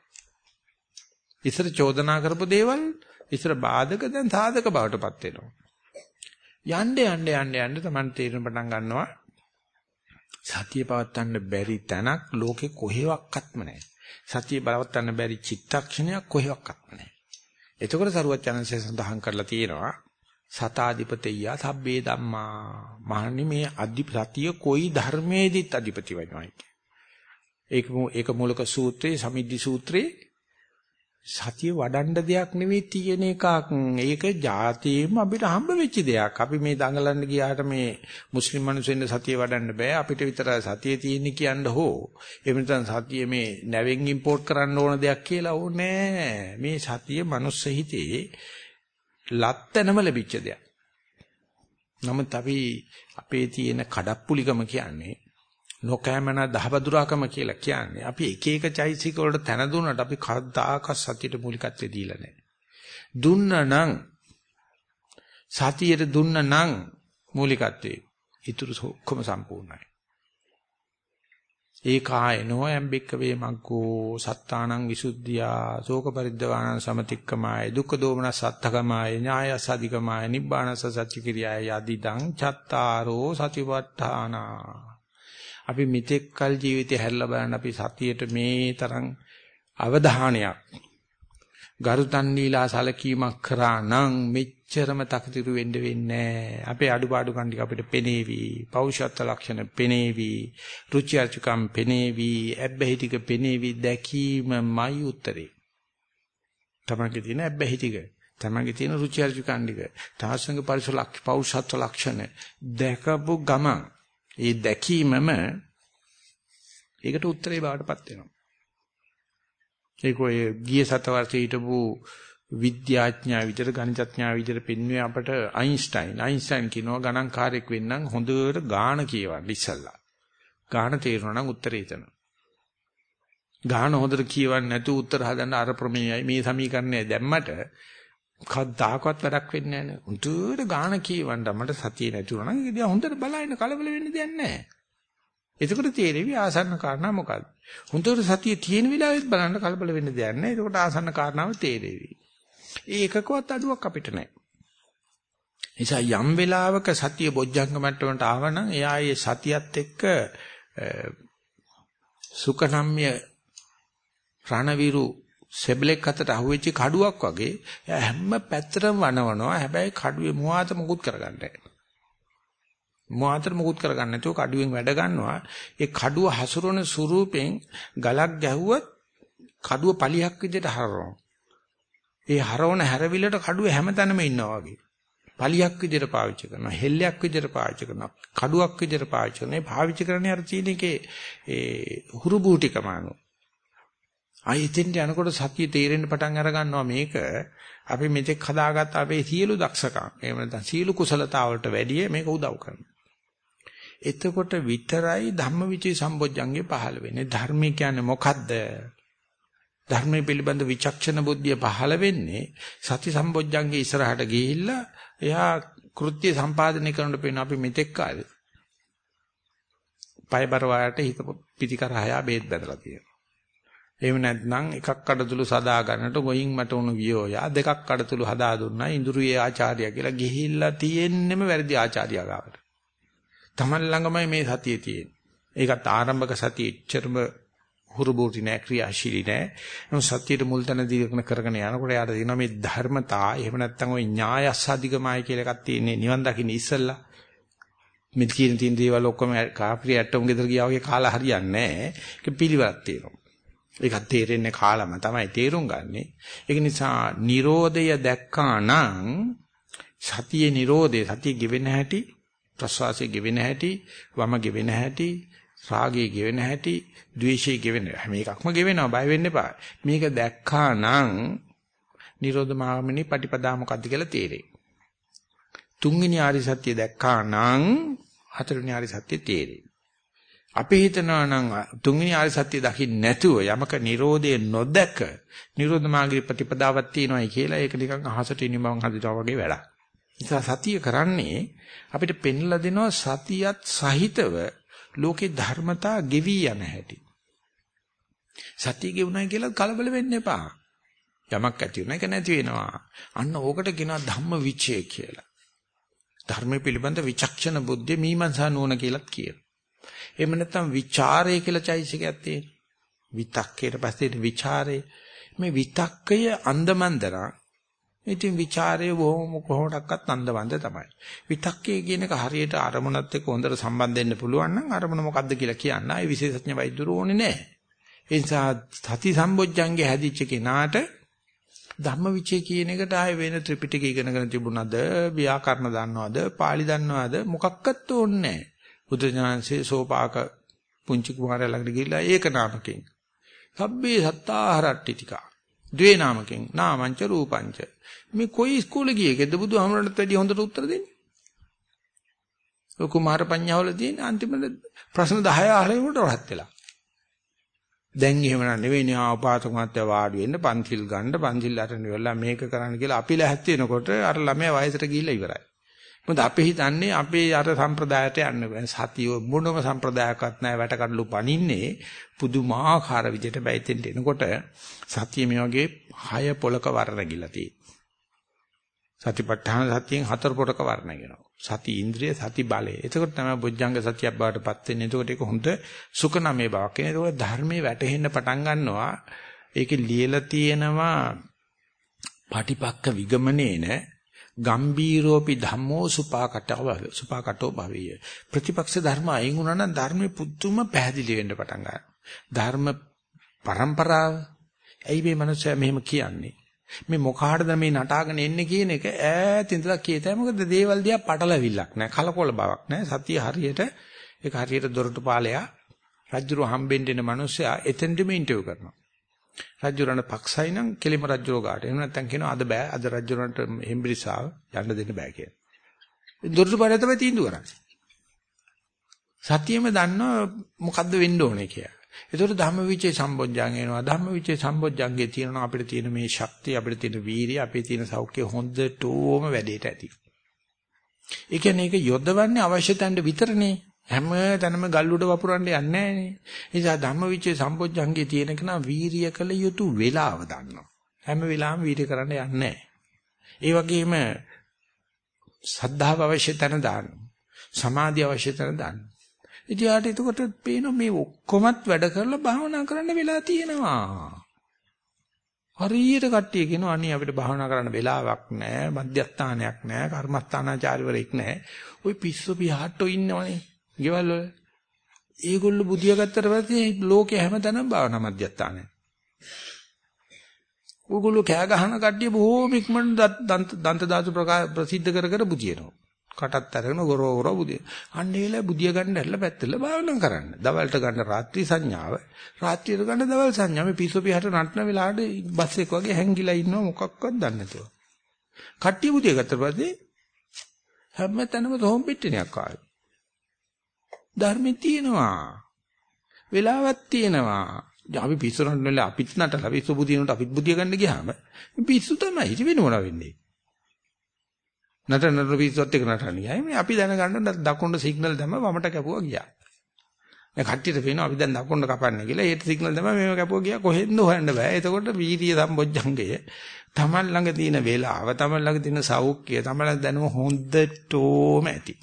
ඉස්සර චෝදනා කරපු දේවල් ඉස්සර බාධක දැන් සාධක බවටපත් වෙනවා. යන්න යන්න යන්න යන්න තමයි තේරෙන පටන් ගන්නවා. සතිය පවත්වන්න බැරි තැනක් ලෝකේ කොහෙවත්ම නැහැ. සතිය බලවත්වන්න බැරි චිත්තක්ෂණයක් කොහෙවත්ම නැහැ. එතකොට සරුවත් චනන්සේ සඳහන් කරලා තියෙනවා සතාධිපතිය සබ්බේ ධම්මා මහන්නේ මේ අධිපතිය කොයි ධර්මයේදීත් අධිපති වෙනවයි ඒක ඒක මූලක සූත්‍රයේ සමිද්ධි සූත්‍රයේ සතිය වඩන්න දෙයක් නෙවෙයි තියෙන එකක්. ඒක જાතියෙම අපිට හම්බ වෙච්ච දෙයක්. අපි මේ දඟලන්න ගියාට මේ මුස්ලිම් මිනිස්සුන්ට සතිය වඩන්න බෑ. අපිට විතර සතිය තියෙන්නේ කියන්න හෝ. එහෙම නැත්නම් සතිය මේ නැවෙන් ඉම්පෝට් කරන්න ඕන දෙයක් කියලා ඕනේ මේ සතිය මනුස්ස හිතේ ලැත්තනම ලැබිච්ච දෙයක්. නමුත් අපි අපේ තියෙන කඩප්පුලිකම කියන්නේ නොකෑමන දහවදුරාකම කියලා කියන්නේ අපි එක එක චෛසික වලට තන දුන්නට අපි කවදාක සතියට මූලිකත්වය දීලා නැහැ. දුන්නා සතියට දුන්නා මූලිකත්වේ ඊටු ඔක්කොම සම්පූර්ණයි. ඒකායනෝ යම්බික්ක වේ මග්ගෝ සත්තානං විසුද්ධියා ශෝක පරිද්දවානං සමතික්කමාය දුක්ඛ දෝමන සත්තකමාය ඥායස අධිකමාය නිබ්බානස සච්ච කිරියාය යදිදං චත්තාරෝ සතිපට්ඨාන. අපි මෙතෙක් කල් ජීවිතය හැරලා බලන්න අපි සතියට මේ තරම් අවධානයක් ගරුතන් දීලා සැලකීමක් කරා නම් එච්චරම තකතිරු වෙන්න වෙන්නේ අපේ අඩුපාඩු කණ්ඩික අපිට පෙනේවි. පෞෂත්ව ලක්ෂණ පෙනේවි. රුචි අරුචිකම් පෙනේවි. ඇබ්බැහි ටික පෙනේවි. දැකීමමයි උත්තරේ. තමන්ගේ තියෙන ඇබ්බැහි ටික තමන්ගේ තියෙන රුචි අරුචිකම් ටික තාසංග පරිසලක් පෞෂත්ව ලක්ෂණ දැකපු ගමන් ඒ දැකීමම ඒකට උත්තරේ බාටපත් වෙනවා. ඒක ඔය ගිය සතවර්ෂයේ හිටපු විද්‍යාඥයා විදිහට ගණිතඥයා විදිහට පෙන්වුවේ අපට අයින්ස්ටයින්. අයින්ස්ටයින් කියනවා ගණන්කාරයෙක් වෙන්නම් හොඳට ගාණ කියවන්න ඉස්සල්ලා. ගාණ තේරුණා නම් උත්තරේ එතන. ගාණ හොඳට කියවන්න නැතුව උත්තර හදන්න අර ප්‍රමේයයි මේ සමීකරණය දැම්මට කවදාකවත් වැඩක් වෙන්නේ නැහැ. හොඳට ගාණ කියවන්න මට සතිය නැතුණා නම් ඒක දිහා හොඳට බලන්න කලබල වෙන්න දෙයක් නැහැ. එතකොට තේරෙවි ආසන්න කාරණා මොකක්ද? හොඳට සතිය තියෙන වෙලාවෙත් බලන්න කලබල වෙන්න දෙයක් නැහැ. එතකොට ආසන්න කාරණාව තේරෙවි. ඒකකවත් අඩුවක් අපිට නැහැ. නිසා යම් වෙලාවක සතිය බොජ්ජංග මට්ටමට ආවනම් එයා ඒ සතියත් එක්ක සුඛනම්ය රණවිරු සෙබලෙක් අතට අහුවෙච්ච කඩුවක් වගේ හැම පැත්තටම වනවනවා හැබැයි කඩුවේ මුවාත මුකුත් කරගන්න නැහැ. මුවාතට මුකුත් කරගන්න නැතුව කඩුවෙන් වැඩ ගන්නවා. ඒ කඩුව හසුරන ස්වරූපෙන් ගලක් ගැහුවොත් කඩුව පලියක් විදිහට හරවනවා. ඒ හරවන හැරවිලට කඩුව හැමතැනම ඉන්නවා වගේ. පලියක් විදිහට පාවිච්චි කරනවා, හෙල්ලයක් විදිහට පාවිච්චි කරනවා, කඩුවක් විදිහට පාවිච්චි කරනවා. මේ පාවිච්චි කරන්නේ අර තියෙන එකේ ඒ හුරු බූටිකම අනුව. ආයෙ එතෙන්ට යනකොට සතිය තේරෙන්න පටන් අර ගන්නවා මේක අපි මෙතෙක් හදාගත්ත අපේ සියලු දක්ෂකම් එහෙම නැත්නම් සියලු කුසලතාවලට වැඩිය මේක උදව් කරනවා. එතකොට විතරයි ධම්මවිචේ සම්බොජ්ජංගේ පහළ වෙන්නේ. ධර්මය කියන්නේ මොකද්ද? ධර්මයේ පිළිබඳ විචක්ෂණ බුද්ධිය පහළ වෙන්නේ සති සම්බොජ්ජංගේ ඉස්සරහට ගිහිල්ලා එයා කෘත්‍ය සම්පාදනය කරනකොට පේන අපි මෙතෙක් කාලේ පයබර වායට හිත පිටිකරහයා බේත් බඳලා තියෙනවා. එහෙම නැත්නම් එකක් කඩතුළු සදා ගන්නට ගොයින් මට උණු ගියෝයා දෙකක් කඩතුළු හදා දුන්නා ඉඳුරුයේ ආචාර්ය කියලා ගිහිල්ලා තියෙන්නෙම වැරදි ආචාර්යයා ගාවට. Taman ළඟමයි මේ සතිය තියෙන්නේ. ඒකත් ආරම්භක සතිය එච්චරම හුරුබෝටි නෑ ක්‍රියාශීලී නෑ. නමුත් සත්‍යයට මුල් තැන දීගෙන කරගෙන යනකොට යාට තියෙනවා මේ ධර්මතා එහෙම නැත්නම් ওই ඥායස්සාධිකමයි කියලා එකක් තියෙන්නේ නිවන් දකින්න ඉස්සෙල්ලා. මේ කියන තියෙන දේවල් ඔක්කොම කාපිරි ඇට්ටුම් ගෙදර ගියා වගේ කාලා හරියන්නේ නෑ. ඒක පිළිවෙලක් තියෙනවා. ඒක තේරෙන්නේ කාලම තමයි තේරුම් ගන්නෙ. ඒක නිසා Nirodhaය දැක්කා නම් සතියේ Nirodhe සතිය ගෙවෙන හැටි ප්‍රසවාසයේ ගෙවෙන හැටි වම ගෙවෙන හැටි රාගයේ ගෙවෙන හැටි, ද්වේෂයේ ගෙවෙන හැම එකක්ම ගෙවෙනවා බය වෙන්න එපා. මේක දැක්කා නම් නිරෝධ මාර්ගමනේ පටිපදා මොකද්ද කියලා තේරෙයි. තුන්වෙනි ආරි සත්‍ය දැක්කා නම් හතරවෙනි ආරි සත්‍ය තේරෙයි. අපි හිතනවා නම් තුන්වෙනි ආරි සත්‍ය දකින්න නැතුව යමක Nirodhe නොදැක Nirodha මාර්ගයේ ප්‍රතිපදාවක් තියෙනවායි කියලා ඒක නිකන් අහසට ඉනිමවන් හදිනවා වගේ වැඩක්. නිසා සතිය කරන්නේ අපිට පෙන්ලා දෙනවා සතියත් සහිතව ලෝකේ ධර්මතා ගෙවි යන හැටි. සතිය ගෙවුණයි කියලා කලබල වෙන්න එපා. යමක් ඇති වෙන එක නැති වෙනවා. අන්න ඕකට කියනවා ධම්ම විචය කියලා. ධර්මයේ පිළිබඳ විචක්ෂණ බුද්ධි මීමන්සා නුවණ කියලාත් කියනවා. එහෙම නැත්නම් ਵਿਚාරය කියලා චෛසිකයක් තියෙනවා. විතක්කේට පස්සේ විචාරය මේ විතක්කය අන්දමන්දනා ඉතින් ਵਿਚාරය බොහොම කොහොමඩක්වත් නන්දවන්ද තමයි. විතක්කේ කියන එක හරියට අරමුණත් එක්ක හොඳට සම්බන්ධ වෙන්න පුළුවන් නම් අරමුණ මොකද්ද කියලා කියන්න ආයේ විශේෂඥ වෛද්‍යරු ඕනේ නැහැ. ඒ නිසා සති සම්බොජ්ජංගේ හැදිච්ච කෙනාට ධම්මවිචේ කියන එකට ආයේ වෙන ත්‍රිපිටකය ඉගෙනගෙන තිබුණාද, ව්‍යාකරණ දන්නවද, පාලි දන්නවද මොකක්වත් ඕනේ නැහැ. බුදු ඥානසේ සෝපාක පුංචි කුමාරයා ළඟට ගිහිල්ලා ඒක නාමකෙන්. සබ්බේ සත්තාහරට්ටි ටිකා. ද්වේ නාමකෙන් නාමංච රූපංච මේ කොයි ඉස්කෝලේ ගියේකද බුදුහාමරණට වැඩි හොඳට උත්තර දෙන්නේ? ඔය කුමාර පඤ්ඤාවල තියෙන අන්තිමට ප්‍රශ්න 10 අහලා උන්ට රහත් වෙලා. දැන් එහෙම නෙවෙයි ආපාතක මාත්‍ය වාඩි වෙන්න පන්තිල් ගන්න පන්තිල් අරන් ඉවරලා මේක කරන්න කියලා අපි ලැහැත් වෙනකොට අර ළමයා වයසට ගිහිල්ලා ඉවරයි. මොකද අපි හිතන්නේ අපේ අර සම්ප්‍රදායට යන්න බෑ. සතිය මොනම සම්ප්‍රදායක්වත් නැහැ වැටකඩලු පනින්නේ පුදුමාකාර විදිහට බයිතෙන්ට එනකොට සතිය මේ වගේ හය පොලක වර්ණගිලා තියෙනවා. සතිපට්ඨාන සතියෙන් හතර පොලක වර්ණගෙනවා සති ඉන්ද්‍රිය සති බලය එතකොට තමයි බොජ්ජංග සතියක් බවට පත් වෙන්නේ එතකොට ඒක හොඳ සුඛනමේ බවක් එන එතකොට ධර්මයේ වැටෙන්න පටන් ගන්නවා ඒකේ ලියලා තියෙනවා පටිපක්ක විගමනේන ගම්බීරෝපි ධම්මෝ සුපාකටව සුපාකටෝ භවිය. ප්‍රතිපක්ෂ ධර්ම අයින් වුණා නම් ධර්මෙ පුදුම පැහැදිලි වෙන්න පටන් ගන්නවා. ධර්ම પરම්පරාව ඇයි මේ මනුස්සයා මෙහෙම කියන්නේ? මේ මොකාටද මේ නටාගෙන එන්නේ කියන එක ඈත ඉඳලා කියතයි මොකද දේවල් දිහා පටලවිල්ලක් නෑ කලකොල බවක් නෑ. සතිය හරියට ඒක හරියට දොරටු පාලයා රජුරු හම්බෙන්න එන මිනිස්සයා එතෙන්දිම ඉන්ටර්විව් කරනවා. රජුරණ පක්ෂයි නම් කෙලිම රජුරෝ ගාට එහෙම නැත්නම් කියනවා අද බෑ අද රජුරන්ට හෙම්බිරිසාව යන්න දෙන්න බෑ කියලා. දොරටු පාලයා තමයි තීන්දුව කරන්නේ. සතියෙම දන්නවා මොකද්ද වෙන්න ඕනේ කියලා. ඒතකොට ධම්මවිචේ සම්බොජ්ජං එනවා. ධම්මවිචේ සම්බොජ්ජංගේ තියෙනවා අපිට තියෙන මේ ශක්තිය, අපිට තියෙන වීරිය, අපේ තියෙන සෞඛ්‍ය හොඳටම වැඩේට ඇති. ඒ කියන්නේ ඒක යොදවන්නේ අවශ්‍ය තැනට විතරනේ. හැම තැනම ගල්ුඩ වපුරන්න යන්නේ නැහනේ. ඒ නිසා ධම්මවිචේ සම්බොජ්ජංගේ තියෙන කෙනා වීරිය කළ යුතු වෙලාව දන්නවා. හැම වෙලාවෙම වීරිය කරන්න යන්නේ නැහැ. ඒ වගේම සද්ධාව අවශ්‍ය තැන දාන්න. සමාධිය අවශ්‍ය තැන දාන්න. ඉතින් යාට එතකොට පේනවා මේ ඔක්කොමත් වැඩ කරලා භාවනා කරන්න වෙලා තියෙනවා. හරියට කට්ටිය කියනවා අනේ අපිට භාවනා කරන්න වෙලාවක් නැහැ, මධ්‍යස්ථානයක් නැහැ, කර්මස්ථානාචාර්යවරයෙක් නැහැ. ওই පිස්සු පිහාට්ටෝ ඉන්නවනේ. ගෙවල් වල. ඒගොල්ලෝ බුදියා ගත්තට පස්සේ ලෝකේ හැමතැනම භාවනා මධ්‍යස්ථානයි. ඕගොල්ලෝ කෑ ගහන කට්ටිය බොහෝම ඉක්මනට දන්ත ධාතු ප්‍රසිද්ධ කර කර බුදියනවා. කටත් අරගෙන ගොරෝර බුදිය. අන්න ඒල බුදිය ගන්න හැල්ල පැත්තල භාවනා කරන්න. දවල්ට ගන්න රාත්‍රී සංඥාව. රාත්‍රියට ගන්න දවල් සංඥාව. මේ පිස්සු පිහට නටන වෙලාවට බස් එක වගේ හැංගිලා ඉන්නව මොකක්වත් දන්නේ නැතුව. කට්ටිය බුදිය ගත්ත පස්සේ හැම තැනම තොම් පිටිනියක් ආවේ. ධර්මෙ තියෙනවා. වෙලාවක් තියෙනවා. අපි පිස්සු නටන අපිත් නටලා පිස්සු බුදිනට අපිත් බුදිය ගන්න ගියාම පිස්සු තමයි. ඉති වෙන මොනවා වෙන්නේ? නට නට පිස්සුවත් එක නටන්නේ. මේ අපි දැනගන්න දකුණට සිග්නල් දැම්ම වමට කැපුවා ගියා. දැන් කට්ටියට පේනවා අපි දැන් දකුණට කපන්නේ කියලා. ඒත් සිග්නල් දැම්ම මේව කැපුවා ගියා කොහෙන්ද හොයන්න බෑ. එතකොට වීර්ය සම්බොජ්ජංගය තමන් ළඟ තියෙන වේලාව, තමන් ළඟ තියෙන සෞඛ්‍යය, තමන් ළඟ දැනුම හොඳටම ඇති.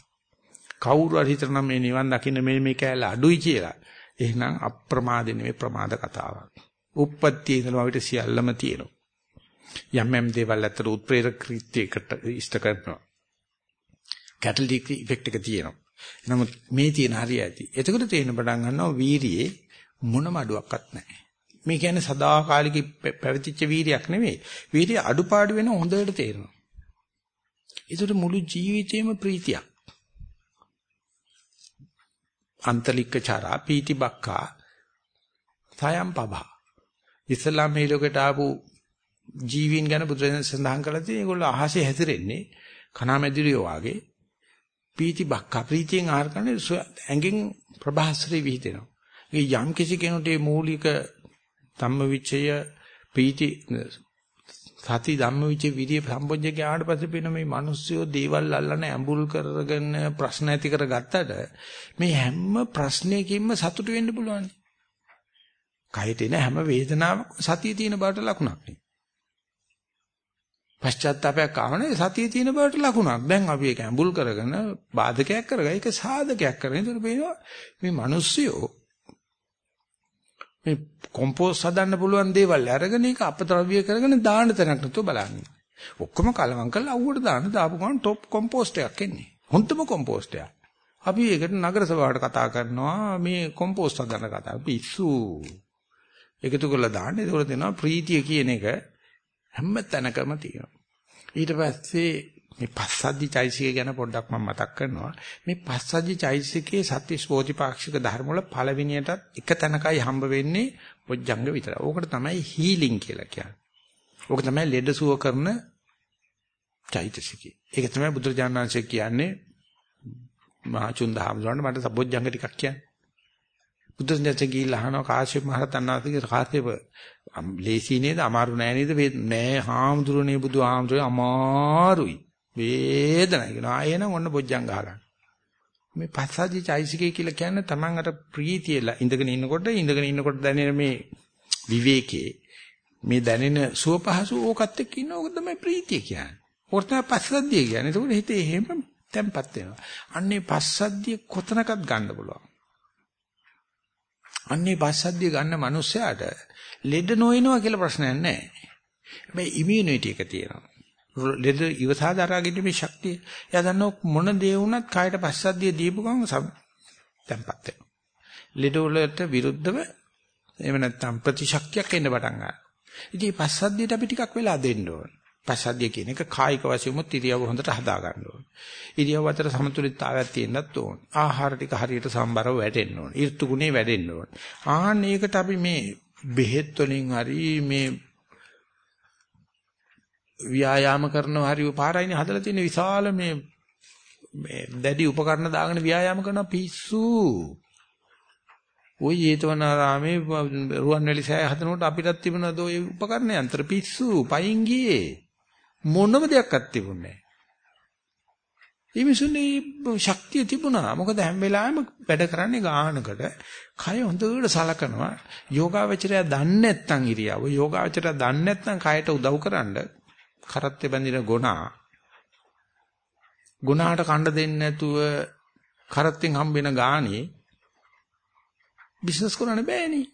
කවුරු හරි හිතනවා මේ නිවන් දකින්න මේ මේ කැල අඩුයි කියලා. එහෙනම් අප්‍රමාද නෙමෙයි ප්‍රමාද කතාවක්. උප්පත්තියේ ඉඳලා අපිට සියල්ලම තියෙනවා. යම් යම් දේවල් අතර උත්ප්‍රේරක කෘත්‍යයකට ඉෂ්ට කරනවා. කැටලිටික් ඉෆෙක්ට් එක තියෙනවා. නමුත් මේ තියෙන හරිය ඇති. එතකොට තේරෙන පටන් ගන්නවා වීරියේ මොනම අඩුවක්වත් නැහැ. මේ කියන්නේ සදාකාලික පැවතිච්ච වීරියක් නෙවෙයි. වීරිය අඩුපාඩු වෙන හොඳට තේරෙනවා. ඒකට මුළු ජීවිතේම ප්‍රීතියක්. අන්තලික්ක චරා පීති බක්කා සයම් පබා. ඉස්ලාම මේ ලෝකයට ආපු ජීවීන් ගැන බුදුරජාණන් සඳහන් කළා තියෙන ඒගොල්ලෝ අහසේ හැසිරෙන්නේ කණාමැදිරියෝ වාගේ පීති බක්ක ප්‍රීතියෙන් ආහාර කරන ඇඟෙන් ප්‍රභාස්රේ විහිදෙනවා. ඒ යම් කිසි කෙනෙකුට මේ මූලික ධම්මවිචය පීති සති ධම්මවිචේ විරිය සම්පොජ්ජේ ආවට පස්සේ පේන මේ මිනිස්සුયો දේවල් අල්ලන ඇඹුල් කරගෙන ප්‍රශ්න ඇති කරගත්තට මේ හැම ප්‍රශ්නයකින්ම සතුටු වෙන්න පුළුවන්. කයට එන හැම වේදනාවක්ම සතිය තියෙන බවට ලකුණක් නේ. පශ්චාත්තාවයක් ආවනේ සතියේ තියෙන බවට ලකුණක්. දැන් අපි ඒක ඇඹුල් කරගෙන බාධකයක් කරගයි ඒක සාධකයක් කරගෙන ඉතින් පේනවා මේ මිනිස්සුયો මේ කොම්පෝස්ට් හදන්න පුළුවන් දේවල් අරගෙන ඒක අපද්‍රව්‍ය කරගෙන දාන්න තැනක් නතෝ බලන්නේ. ඔක්කොම කලවම් කරලා අවුවට දාන්න දාපු ගමන් টොප් කොම්පෝස්ට් එකක් එන්නේ. හොඳම කොම්පෝස්ට් එකක්. අපි ඒකට නගර සභාවට කතා කරනවා මේ කොම්පෝස්ට් හදන්න කතා. පිස්සු. එකතු කරලා දාන්න. ඒකවල දෙනවා ප්‍රීතිය කියන එක හැම තැනකම තියෙනවා. ඊට පස්සේ මේ පස්සද්ධි චෛසිකය ගැන පොඩ්ඩක් මම මතක් කරනවා. මේ පස්සද්ධි චෛසිකයේ සත්‍ය ස්පෝතිපාක්ෂික ධර්ම වල පළවෙනියටත් එක තැනකයි හම්බ වෙන්නේ පොජ්ජංග විතරයි. ඕකට තමයි හීලින් කියලා කියන්නේ. ඕක තමයි ලෙඩ සුව කරන චෛතසිකය. ඒක තමයි බුදුරජාණන් වහන්සේ කියන්නේ මහා චුන්දහමසොන්ට මට සබොජ්ජංග ටිකක් කියන්නේ. බුදුසෙන්ජත් ගිහිල්ලා අහනවා කාශ්‍යප මහ රහතන් වහන්සේගේ කාශ්‍යප ලේසි නේද අමාරු නෑ නේද නෑ හාමුදුරනේ බුදු හාමුදුරේ අමාරුයි වේදනයි කියනවා ආයෙනම් ඔන්න බොජ්ජං ගහගන්න මේ පස්සද්ධි චෛසිකය කියලා කියන්නේ Taman අර ප්‍රීතියලා ඉඳගෙන ඉන්නකොට ඉඳගෙන ඉන්නකොට දැනෙන මේ විවේකේ මේ දැනෙන සුව පහසු ඕකත් එක්ක ඉන්න ඕක තමයි ප්‍රීතිය කියන්නේ. ඕක තමයි පස්සද්ධිය කියන්නේ. ඒකෝට හිතේ එහෙම තැම්පත් වෙනවා. අන්නේ පස්සද්ධිය කොතනකත් ගන්න පුළුවන්. අන්නේ පස්සද්ධිය ගන්න මිනිස්සයාට ලෙඩ නොවෙනවා කියලා ප්‍රශ්නයක් නැහැ. හැබැයි ඉමුනිටි එක තියෙනවා. ලෙඩ ඉවසා දරා ගැනීමේ ශක්තිය. එයා දන්නව මොන දේ වුණත් කායට පස්සද්ධිය දීපු ගමන් තැම්පත් වෙනවා. ලෙඩ වලට විරුද්ධව එහෙම නැත්නම් ප්‍රතිශක්තියක් එන්න පටන් ගන්නවා. ඉතින් පස්සද්ධියට අපි ටිකක් වෙලා දෙන්න ඕන. පස්සද්ධිය කියන එක කායික වශයෙන්මුත් ඉරියව්ව හොඳට හදා ගන්න ඕනේ. ඉරියව්ව අතර සමතුලිතතාවයක් තියෙන්නත් ඕනේ. ආහාර ටික හරියට සම්බරව වැටෙන්න ඕනේ. ඍතු ගුණේ වැඩෙන්න ඕනේ. ආන්න ඒකට අපි මේ බෙහෙත් වලින් හරි මේ ව්‍යායාම කරනව හරි පාරයිනේ හදලා තියෙන විශාල මේ මේ දැඩි උපකරණ දාගෙන ව්‍යායාම කරන පිස්සු. ওই ජේතවනාරාමේ රුවන්වැලි සෑය හදනකොට අපිටත් තිබුණා දෝ ඒ උපකරණ යන්ත්‍ර පිස්සු පයින් ගියේ. මොනම දෙයක්වත් තිබුණේ නැහැ. මේ ශක්තිය තිබුණා. මොකද හැම වෙලාවෙම වැඩ කරන්නේ ගාහනකට. කය හොඳට සලකනවා. යෝගාවචරය දන්නේ නැත්නම් ඉරියව. යෝගාවචරය දන්නේ නැත්නම් කයට උදව් කරන්න කරත්තේ බැඳින ගුණා ගුණාට කණ්ඩ දෙන්නේ නැතුව කරත්තෙන් හම්බෙන ගානේ බිස්නස් කරන්න බෑනේ.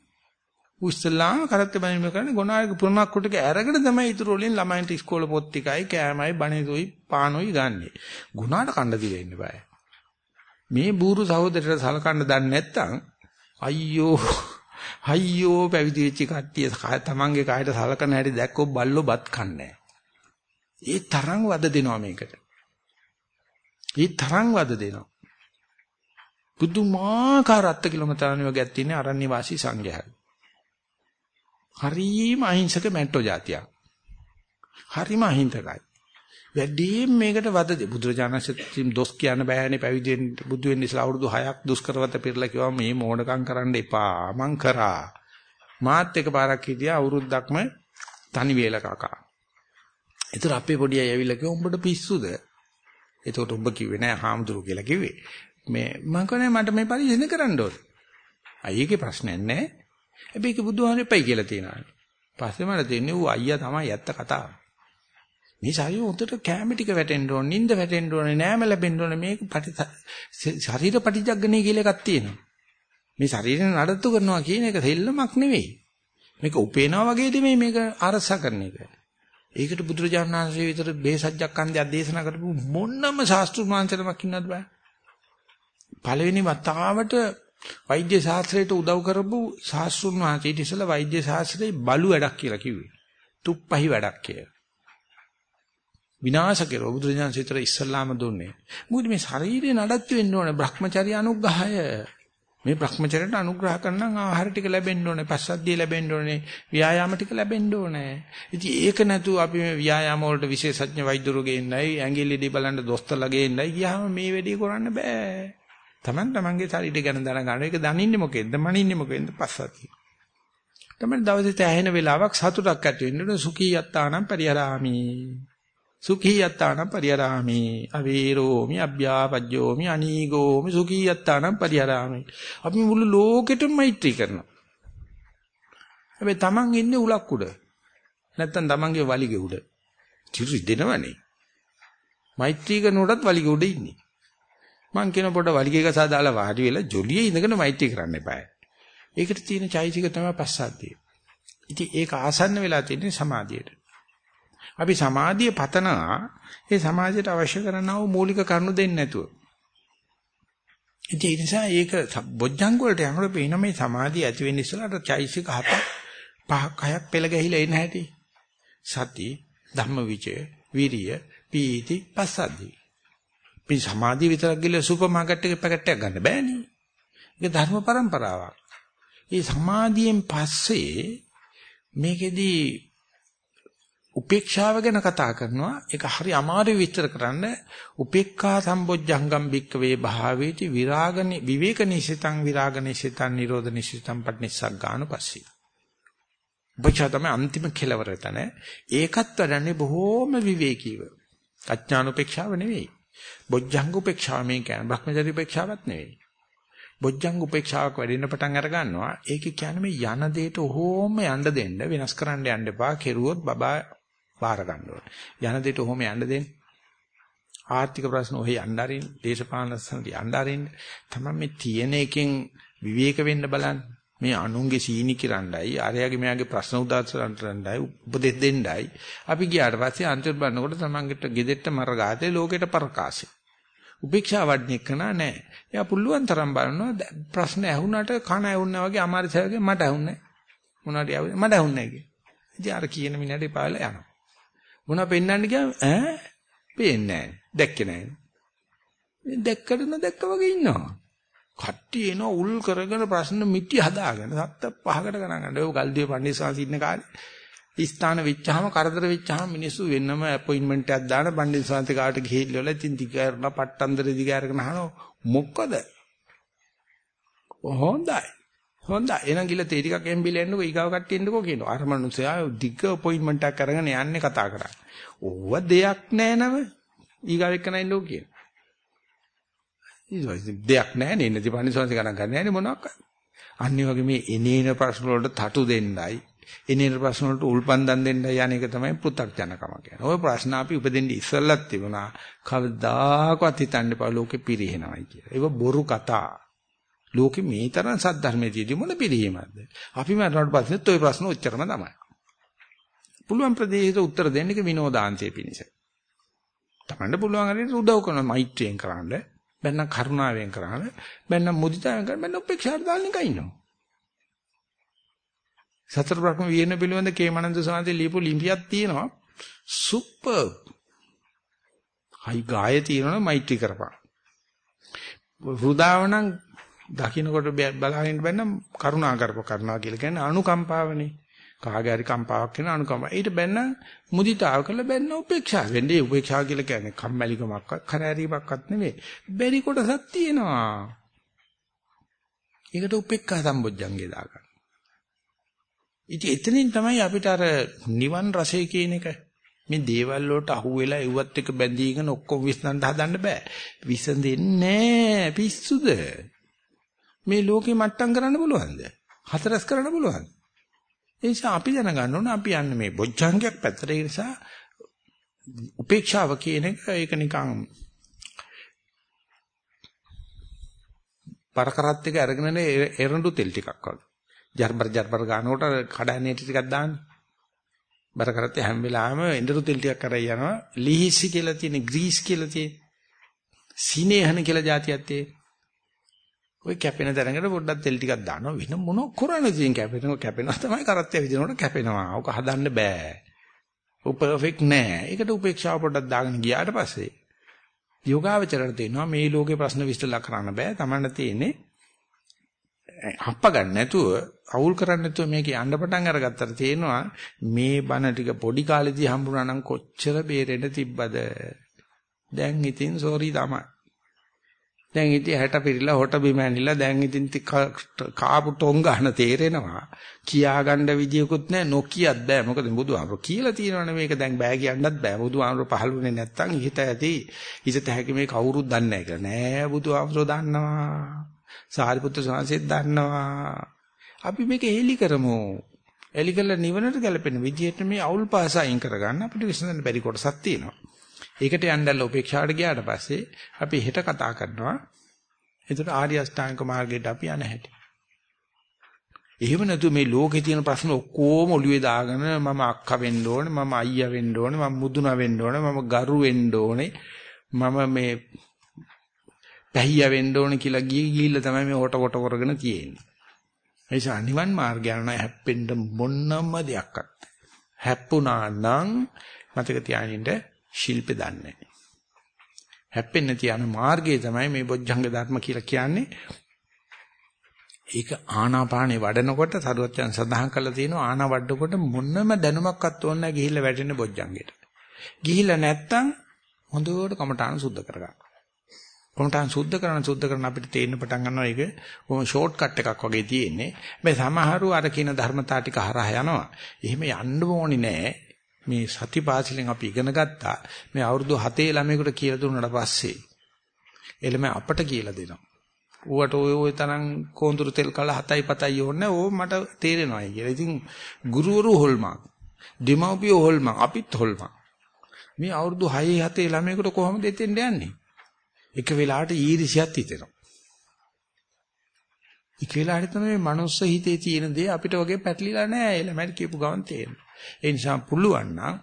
උස්සලාම කරත්තේ බැඳීම කරන්නේ ගුණායක පුරණක් කොටක අරගෙන තමයි ඊටු වලින් ළමයින්ට ඉස්කෝලේ පොත් ටිකයි කෑමයි බණේදොයි පානොයි ගන්නෙ. ගුණාට කණ්ඩ දිලා ඉන්න බෑ. මේ බూరు සහෝදරයට සලකන්න දන්නේ නැත්නම් අයියෝ අයියෝ පැවිදි වෙච්ච කට්ටිය තමන්ගේ කායට සලකන හැටි දැක්කොත් බල්ලෝ බත් කන්නේ ඒ තරම් වද දෙනවා මේකට. ඒ තරම් වද දෙනවා. පුදුමාකාර අත්ති කිලෝමීටරණ වගේක් තියෙන අරණ්‍ය වාසී සංඝයා. හරිම අහිංසක මැට්ටෝ జాතියක්. හරිම අහිංසකයි. වැඩිම මේකට වද දෙ බුදුරජාණන් දොස් කියන්න බෑනේ පැවිදි වෙන්න බුදු වෙන්න ඉස්සලා අවුරුදු 6ක් දුෂ්කරවත පිරලා කිව්වා මේ මෝඩකම් කරන්න එපා මං කරා මාත් එක පාරක් හිටියා අවුරුද්දක්ම තනි වේල කකා ඒතර අපේ පොඩි අය ඇවිල්ලා කිව්වා උඹට පිස්සුද? එතකොට උඹ කිව්වේ නෑ හාමුදුරු කියලා කිව්වේ. මේ මම කියන්නේ මට මේ පරිශන කරන්න ඕනේ. අයියගේ ප්‍රශ්නයක් නෑ. හැබැයි ඒක බුදුහාමරෙපයි කියලා තියෙනවා. පස්සේ මට තේන්නේ ඌ අයියා තමයි ඇත්ත කතාව. මේ ශරීරය උන්ට කැම ටික වැටෙන්න ඕනේ, නිින්ද වැටෙන්න ඕනේ, නෑම ලැබෙන්න ඕනේ. මේක ශරීර පටිජග්ගණේ කියලා එකක් තියෙනවා. මේ ශරීරය නඩත්තු කරනවා කියන එක දෙල්ලමක් නෙවෙයි. මේක උපේනවා වගේ දෙමේ මේක අරසා කරන එක. ඒකට බුදුරජාණන් වහන්සේ විතර බේසජ්ජක්ඛන්දයක් දේශනා කරපු මොන්නම ශාස්ත්‍රීය මාංශලමක් ඉන්නවද බෑ. පළවෙනි වතාවට වෛද්‍ය ශාස්ත්‍රයට උදව් කරපු ශාස්ත්‍රුන් වහන්සේ ඊට ඉස්සෙල්ලා වෛද්‍ය ශාස්ත්‍රයේ බලු වැඩක් කියලා කිව්වේ. තුප්පහි වැඩක් කියලා. විනාශ කෙරුවා බුදුරජාණන් විතර ඉස්සල්ලාම දුන්නේ. මොකද මේ ශරීරේ නඩත්තු වෙන්න ඕනේ Brahmacharya අනුග්‍රහය. මේ Brahmacharයට අනුග්‍රහ කරනම් ආහාර ටික ලැබෙන්න ඕනේ, පස්සද්ධිය ලැබෙන්න ඕනේ, ව්‍යායාම ටික ලැබෙන්න ඕනේ. ඉතින් ඒක නැතුව අපි මේ ව්‍යායාම වලට විශේෂඥ වෛද්‍යවරු ගේන්නයි, ඇඟිල්ලෙඩි බලන්න දොස්තරලා ගේන්නයි ගියාම මේ වැඩේ කරන්න බෑ. Taman tamanගේ ශරීරය ගැන දැනගන්න. ඒක දනින්නේ මොකෙන්ද? මනින්නේ මොකෙන්ද? පස්සද්ධිය. තමයි දවසේ තැහෙන වෙලාවක් සතුටක් ඇති වෙන්න සුඛී යත්තානම් පරිහරාමි. සුඛී යත්තානම් පරිහරාමි අවීරෝමි අභ්‍යාපජ්ජෝමි අනීගෝමි සුඛී යත්තානම් පරිහරාමි අපි මුළු ලෝකෙටම මෛත්‍රී කරනවා හැබැයි Taman ඉන්නේ උලක් උඩ නැත්තම් Tamanගේ වලිගේ උඩ චිරි දෙනවනේ මෛත්‍රී කරනකොටත් වලිගේ උඩ ඉන්නේ මං කියන පොඩ වලිගේ කසා දාලා වාඩි වෙලා ජොලියේ ඉඳගෙන මෛත්‍රී කරන්න එපායි ඒකට තියෙන චෛසික තමයි පස්සද්ධිය ඉතින් ඒක ආසන්න වෙලා තියෙන්නේ සමාධියට අපි සමාධිය පතනවා ඒ සමාජයට අවශ්‍ය කරනා වූ මූලික කරුණු දෙන්නේ නැතුව. ඒ නිසා ඒක බොජ්ජංග වලට යනකොට පේන මේ සමාධිය ඇති වෙන්න ඉස්සෙල්ලාට චෛසික හතක් පහක් හයක් පෙළ ගැහිලා එන හැටි. සති, ධම්මවිචය, විරිය, පීති, පස්සද්ධි. මේ සමාධිය විතරක් ගිහලා සුපර් මාකට් එකේ පැකට් එකක් ගන්න බෑනේ. ඒක ධර්ම પરම්පරාවක්. මේ සමාධියෙන් පස්සේ මේකෙදී උපේක්ෂාව ගැන කතා කරනවා. ඒක හරි අමාරුයි විස්තර කරන්න. උපේක්ඛා සම්බොජ්ජංගම් බික්කවේ භාවේති විරාගනි විවේක නිසිතං විරාග නිසිතං නිරෝධ නිසිතං පට්නිසග්ගානුපස්සී උපේක්ෂා තමයි අන්තිම කෙලවර තන. ඒකත් වැඩන්නේ බොහෝම විවේකීව. අඥානුපේක්ෂාව නෙවෙයි. බොජ්ජංග උපේක්ෂාව මේ කියන්නේ භ්‍රමචර්ය උපේක්ෂාවක් නෙවෙයි බොජ්ජංග උපේක්ෂාවක් වැඩෙන්න පටන් අර ගන්නවා ඒක කියන්නේ මේ යන දෙයට ඕම යන්න දෙන්න වෙනස් කරන්න යන්න එපා කෙරුවොත් බබා බාර ගන්න ඕනේ. යන දෙට ඔහොම යන්න දෙන්න. ආර්ථික ප්‍රශ්න ඔහෙ යන්න අරින්න, දේශපාලන ප්‍රශ්න යන්න අරින්න. තමයි මේ තියෙන එකෙන් විවේක වෙන්න බලන්න. මේ අනුන්ගේ සීනි කිරණ්ඩයි ආර්යගේ මෙයාගේ ප්‍රශ්න උදාහරණයි උපදෙස් දෙන්නයි. අපි ගියාට පස්සේ අන්තිම බannකොට තමන්ගෙට ගෙදෙට්ට මර ගාතේ ලෝකෙට පරකාසෙ උපේක්ෂා වඩන්නේ කනා නැහැ එයා පුළුවන් තරම් බලනවා ප්‍රශ්න ඇහුණාට කන ඇහුණා වගේ අමාරුසයගේ මට ඇහුන්නේ මොනවාට යවද මට ඇහුන්නේ නැහැ ඉතින් අර කියන මිනිහට පාලා යනවා. මොනවා පෙන්වන්න ගියාම ඈ? පේන්නේ නැහැ දැක්කේ නැහැ දැක්කට නොදැක්ක වගේ ඉන්නවා. කට්ටිය එන උල් කරගෙන ප්‍රශ්න මිටි හදාගෙන සත්ත පහකට ගණන් ගන්න. ඔය ගල්දිය පණ්ඩිතසාංශ ඉන්න කාලේ ස්ථාන වෙච්චාම කරදර වෙච්චාම මිනිස්සු වෙනම අපොයින්ට්මන්ට් එකක් දාන පණ්ඩිතසාංශ කාට ගිහිල්ලා ඉතින් දිගාරන පට්ටන්දර දිගාරගෙන අහනවා මොකද? හොඳයි. හොඳයි. එහෙනම් ගිහලා තේ ටිකක් එම්බිල එන්නකෝ ඊගාව කට්ටිය එන්නකෝ කියනවා. අර මනුස්සයා දිග අපොයින්ට්මන්ට් එකක් අරගෙන යන්නේ කතා කරන්නේ. ඕව දෙයක් නෑ නම ඊගාව එක්කන එන්නකෝ කියනවා. දෙයක් නැහැ නේ නැති පන්සිවංශ ගණන් ගන්න නැහැ නේ මොනවාක්. අනිත් වගේ මේ එනේන ප්‍රශ්න වලට තටු දෙන්නයි එනේන ප්‍රශ්න වලට උල්පන්දම් දෙන්නයි යන එක තමයි පෘථග්ජනකම කියන්නේ. ওই ප්‍රශ්න අපි උපදින්න ඉස්සෙල්ලත් තිබුණා. කවදාකවත් හිතන්න එපා ලෝකෙ පිරිහෙනවයි කියලා. ඒක බොරු කතා. ලෝකෙ මේ තරම් සද්ධර්මයේ තියෙදි මොන පිරිහීමක්ද? අපි මරණට පස්සෙත් ওই ප්‍රශ්න උච්චරම තමයි. පුළුවන් ප්‍රදේශයට උත්තර දෙන්න එක විනෝදාන්තයේ පිණිස. තමන්ට පුළුවන් හරියට උදව් කරන මෛත්‍රියෙන් කරන්නේ බැන්නම් කරුණාවෙන් කරාම බැන්නම් මුදිතාවෙන් කරාම බැන්නම් උපේක්ෂාට දාන්න එක ඉන්නවා. සතර බ්‍රහ්ම වියන පිළිවෙඳ කේමනන්ද සාන්තේ ලියපු ලිම්පියක් තියෙනවා. සුපර්. හයි ගාය තියෙනවා මෛත්‍රී කරපන්. වෘදාවනම් දකින්නකොට බලාගෙන බැන්නම් කරුණා කරප කරනවා කියලා කියන්නේ අනුකම්පාවනේ. කාගේ හරි කම්පාවක් වෙන අනුකම්ප. ඊට බැන්න මුදිතාව කරලා බැන්න උපේක්ෂා වෙන්නේ. උපේක්ෂා කියලා කියන්නේ කම්මැලිකමක්වත් කරදරීමක්වත් නෙවෙයි. බැරි කොටසක් තියෙනවා. ඒකට උපේක්ඛා සම්බොජ්ජංගේ දාගන්න. ඉතින් එතනින් තමයි අපිට අර නිවන් රසය කියන එක මේ දේවල් වලට අහු වෙලා එව්වත් එක බැඳීගෙන ඔක්කොම විශ්නන්න හදන්න බෑ. විසඳෙන්නේ පිස්සුද? මේ ලෝකේ මට්ටම් කරන්න පුළුවන්ද? හතරස් කරන්න පුළුවන්ද? ඒ නිසා අපි දැනගන්න ඕන අපි යන්නේ මේ බොජ්ජංගයක් පැත්තට ඒ නිසා උපේක්ෂාව කියන එක ඒක නිකන් පරකරත් එක අරගෙන එරඬු තෙල් ටිකක් වගේ. ජර්බර් ජර්බර් ගන්නකොට කඩන්නේ ටිකක් දාන්නේ. බර කරත් හැම වෙලාවෙම එඬරු තෙල් ටිකක් කරයි යනවා. ලිහිසි කියලා තියෙන ග්‍රීස් කියලා තියෙන. සිනේහන කියලා જાතියක් තියෙන. ওই කැපෙන තැනකට පොඩ්ඩක් තෙල් ටිකක් දානවා වෙන මොන කරන්නේ ඉතින් කැපෙනවා කැපෙනවා තමයි කරත්තය විදිනකොට කැපෙනවා. ඕක හදන්න බෑ. ඔය පර්ෆෙක්ට් නෑ. ඒකට උපේක්ෂාව පොඩ්ඩක් දාගෙන ගියාට පස්සේ යෝගාවචරණ තේනවා මේ ලෝකේ ප්‍රශ්න විශ්ලේෂණ කරන්න බෑ. Tamanne තියෙන්නේ හප්ප ගන්න නැතුව අවුල් කරන්නේ නැතුව මේක යන්න පටන් අරගත්තට තේනවා මේ බන ටික පොඩි කාලෙදී හම්බුනා නම් කොච්චර බේරෙන්න තිබ්බද දැන් ඉතින් සෝරි තමයි දැන් ඉතින් හැට පිරিলা හොට බිම ඇනිලා දැන් ඉතින් කාපු ටොං ගන්න තේරෙනවා. කියා ගන්න විදියකුත් නැහැ නොකියත් බෑ. මොකද බුදුහාමර කියලා තියෙනවනේ මේක. දැන් බෑ කියන්නත් බෑ. බුදුහාමර පහළුනේ නැත්තම් හිත ඇති හිත හැකි මේ කවුරුත් දන්නේ නැහැ කියලා. නෑ බුදුහාමර දන්නවා. සාරිපුත්‍ර ස්වාමීන් දන්නවා. අපි මේක හෙලි කරමු. එලි කරලා නිවනට ගැලපෙන විදියට මේ අවුල් පාස අයින් කරගන්න අපිට විසඳන්න බැරි කොටසක් තියෙනවා. ඒකට යන්නදල්ල උපේක්ෂාවට ගියාට පස්සේ අපි හෙට කතා කරනවා. ඒතර ආර්ය අෂ්ටාංග මාර්ගයට අපි යන හැටි. එහෙම නැතු මේ ලෝකේ තියෙන ප්‍රශ්න ඔක්කොම ඔළුවේ දාගෙන මම අක්කා වෙන්න ඕනේ මම අයියා වෙන්න ඕනේ මම මුදුනා වෙන්න ඕනේ මම ගරු වෙන්න ඕනේ මම මේ පැහිය වෙන්න ඕනේ කියලා ගිහි ගිහිල්ලා තමයි මේ හොට කොට කරගෙන තියෙන්නේ. ඒ නිසා නිවන් මාර්ගය යන හැප්පෙන්න මොනම දෙයක්වත්. හැප්පුණා නම් මතක තියාගන්න ශිල්පේ දන්නේ නැහැ. හැප්පෙන්නේ නැති යන මාර්ගය තමයි මේ බොජ්ජංග ධර්ම කියලා කියන්නේ. ඒක ආනාපානේ වඩනකොට සරුවත්යන් සඳහන් කරලා තියෙනවා ආනා වඩනකොට මොනම දැනුමක්වත් ඕනේ නැහැ ගිහිල්ලා වැටෙන්නේ බොජ්ජංගෙට. ගිහිල්ලා නැත්තම් හොඳට කමඨාන සුද්ධ කරගන්න. කමඨාන සුද්ධ කරන සුද්ධ කරන අපිට තේරෙන්න පටන් ගන්නවා ඒක කොහොම ෂෝට් කට් එකක් වගේ තියෙන්නේ. හැබැයි සමහරු අර කියන ධර්මතා ටික හරහා යනවා. එහෙම යන්න ඕනි නෑ. මේ සතිපාසලෙන් අපි ඉගෙන ගත්තා මේ අවුරුදු 7 ළමයෙකුට කියලා දුන්නාට පස්සේ එළම අපට කියලා දෙනවා. ඌට ඔය ඔය තරම් කොඳුරු තෙල් කල 7යි 7යි ඕනේ ඕ මට තේරෙනවායි කියලා. ඉතින් ගුරුවරු හොල්මන්. දෙමව්පියෝ හොල්මන් අපිත් හොල්මන්. මේ අවුරුදු 6 7 ළමයෙකුට කොහොමද එතෙන්ට යන්නේ? එක වෙලාවට ඊරිසියක් හිතෙනවා. ඒක වෙලාවට තමයි මේ මනුස්ස හිතේ තියෙන දේ අපිට වගේ පැටලිලා නැහැ. එළමැරි කියපු ගමන් තේරෙනවා. ඒ නිසා පුළුවන් නම්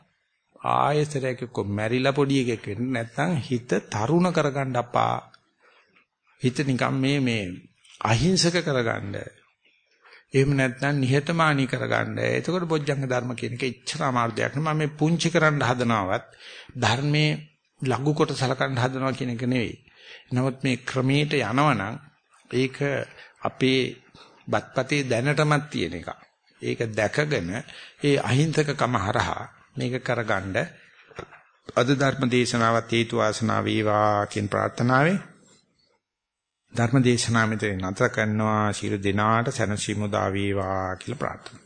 ආයතරයක කො මැරිලා පොඩි එකෙක් වෙන්න නැත්නම් හිත තරුණ කරගන්න අපා. හිත නිකන් මේ මේ අහිංසක කරගන්න. එහෙම නැත්නම් නිහතමානී කරගන්න. එතකොට බොජ්ජංග ධර්ම කියන එක ඉච්ඡර අමාරු දෙයක් නෙමෙයි. මම මේ පුංචි කරන්න හදනවත් ධර්මයේ ලඝු කොට සලකන්න හදනවා කියන එක නෙවෙයි. නමුත් මේ ක්‍රමයට යනවනම් ඒක අපේ බත්පතේ දැනටමත් තියෙන එකක්. ඒක දැකගෙන ඒ අහිංසකකම හරහා මේක කරගන්න අද ධර්ම දේශනාවත් හේතු වාසනා වේවා කියන ප්‍රාර්ථනාවෙන් ධර්ම දේශනාව මෙතන නතර කරනවා. ශිරු දිනාට සැනසීම උදා වේවා කියලා ප්‍රාර්ථනා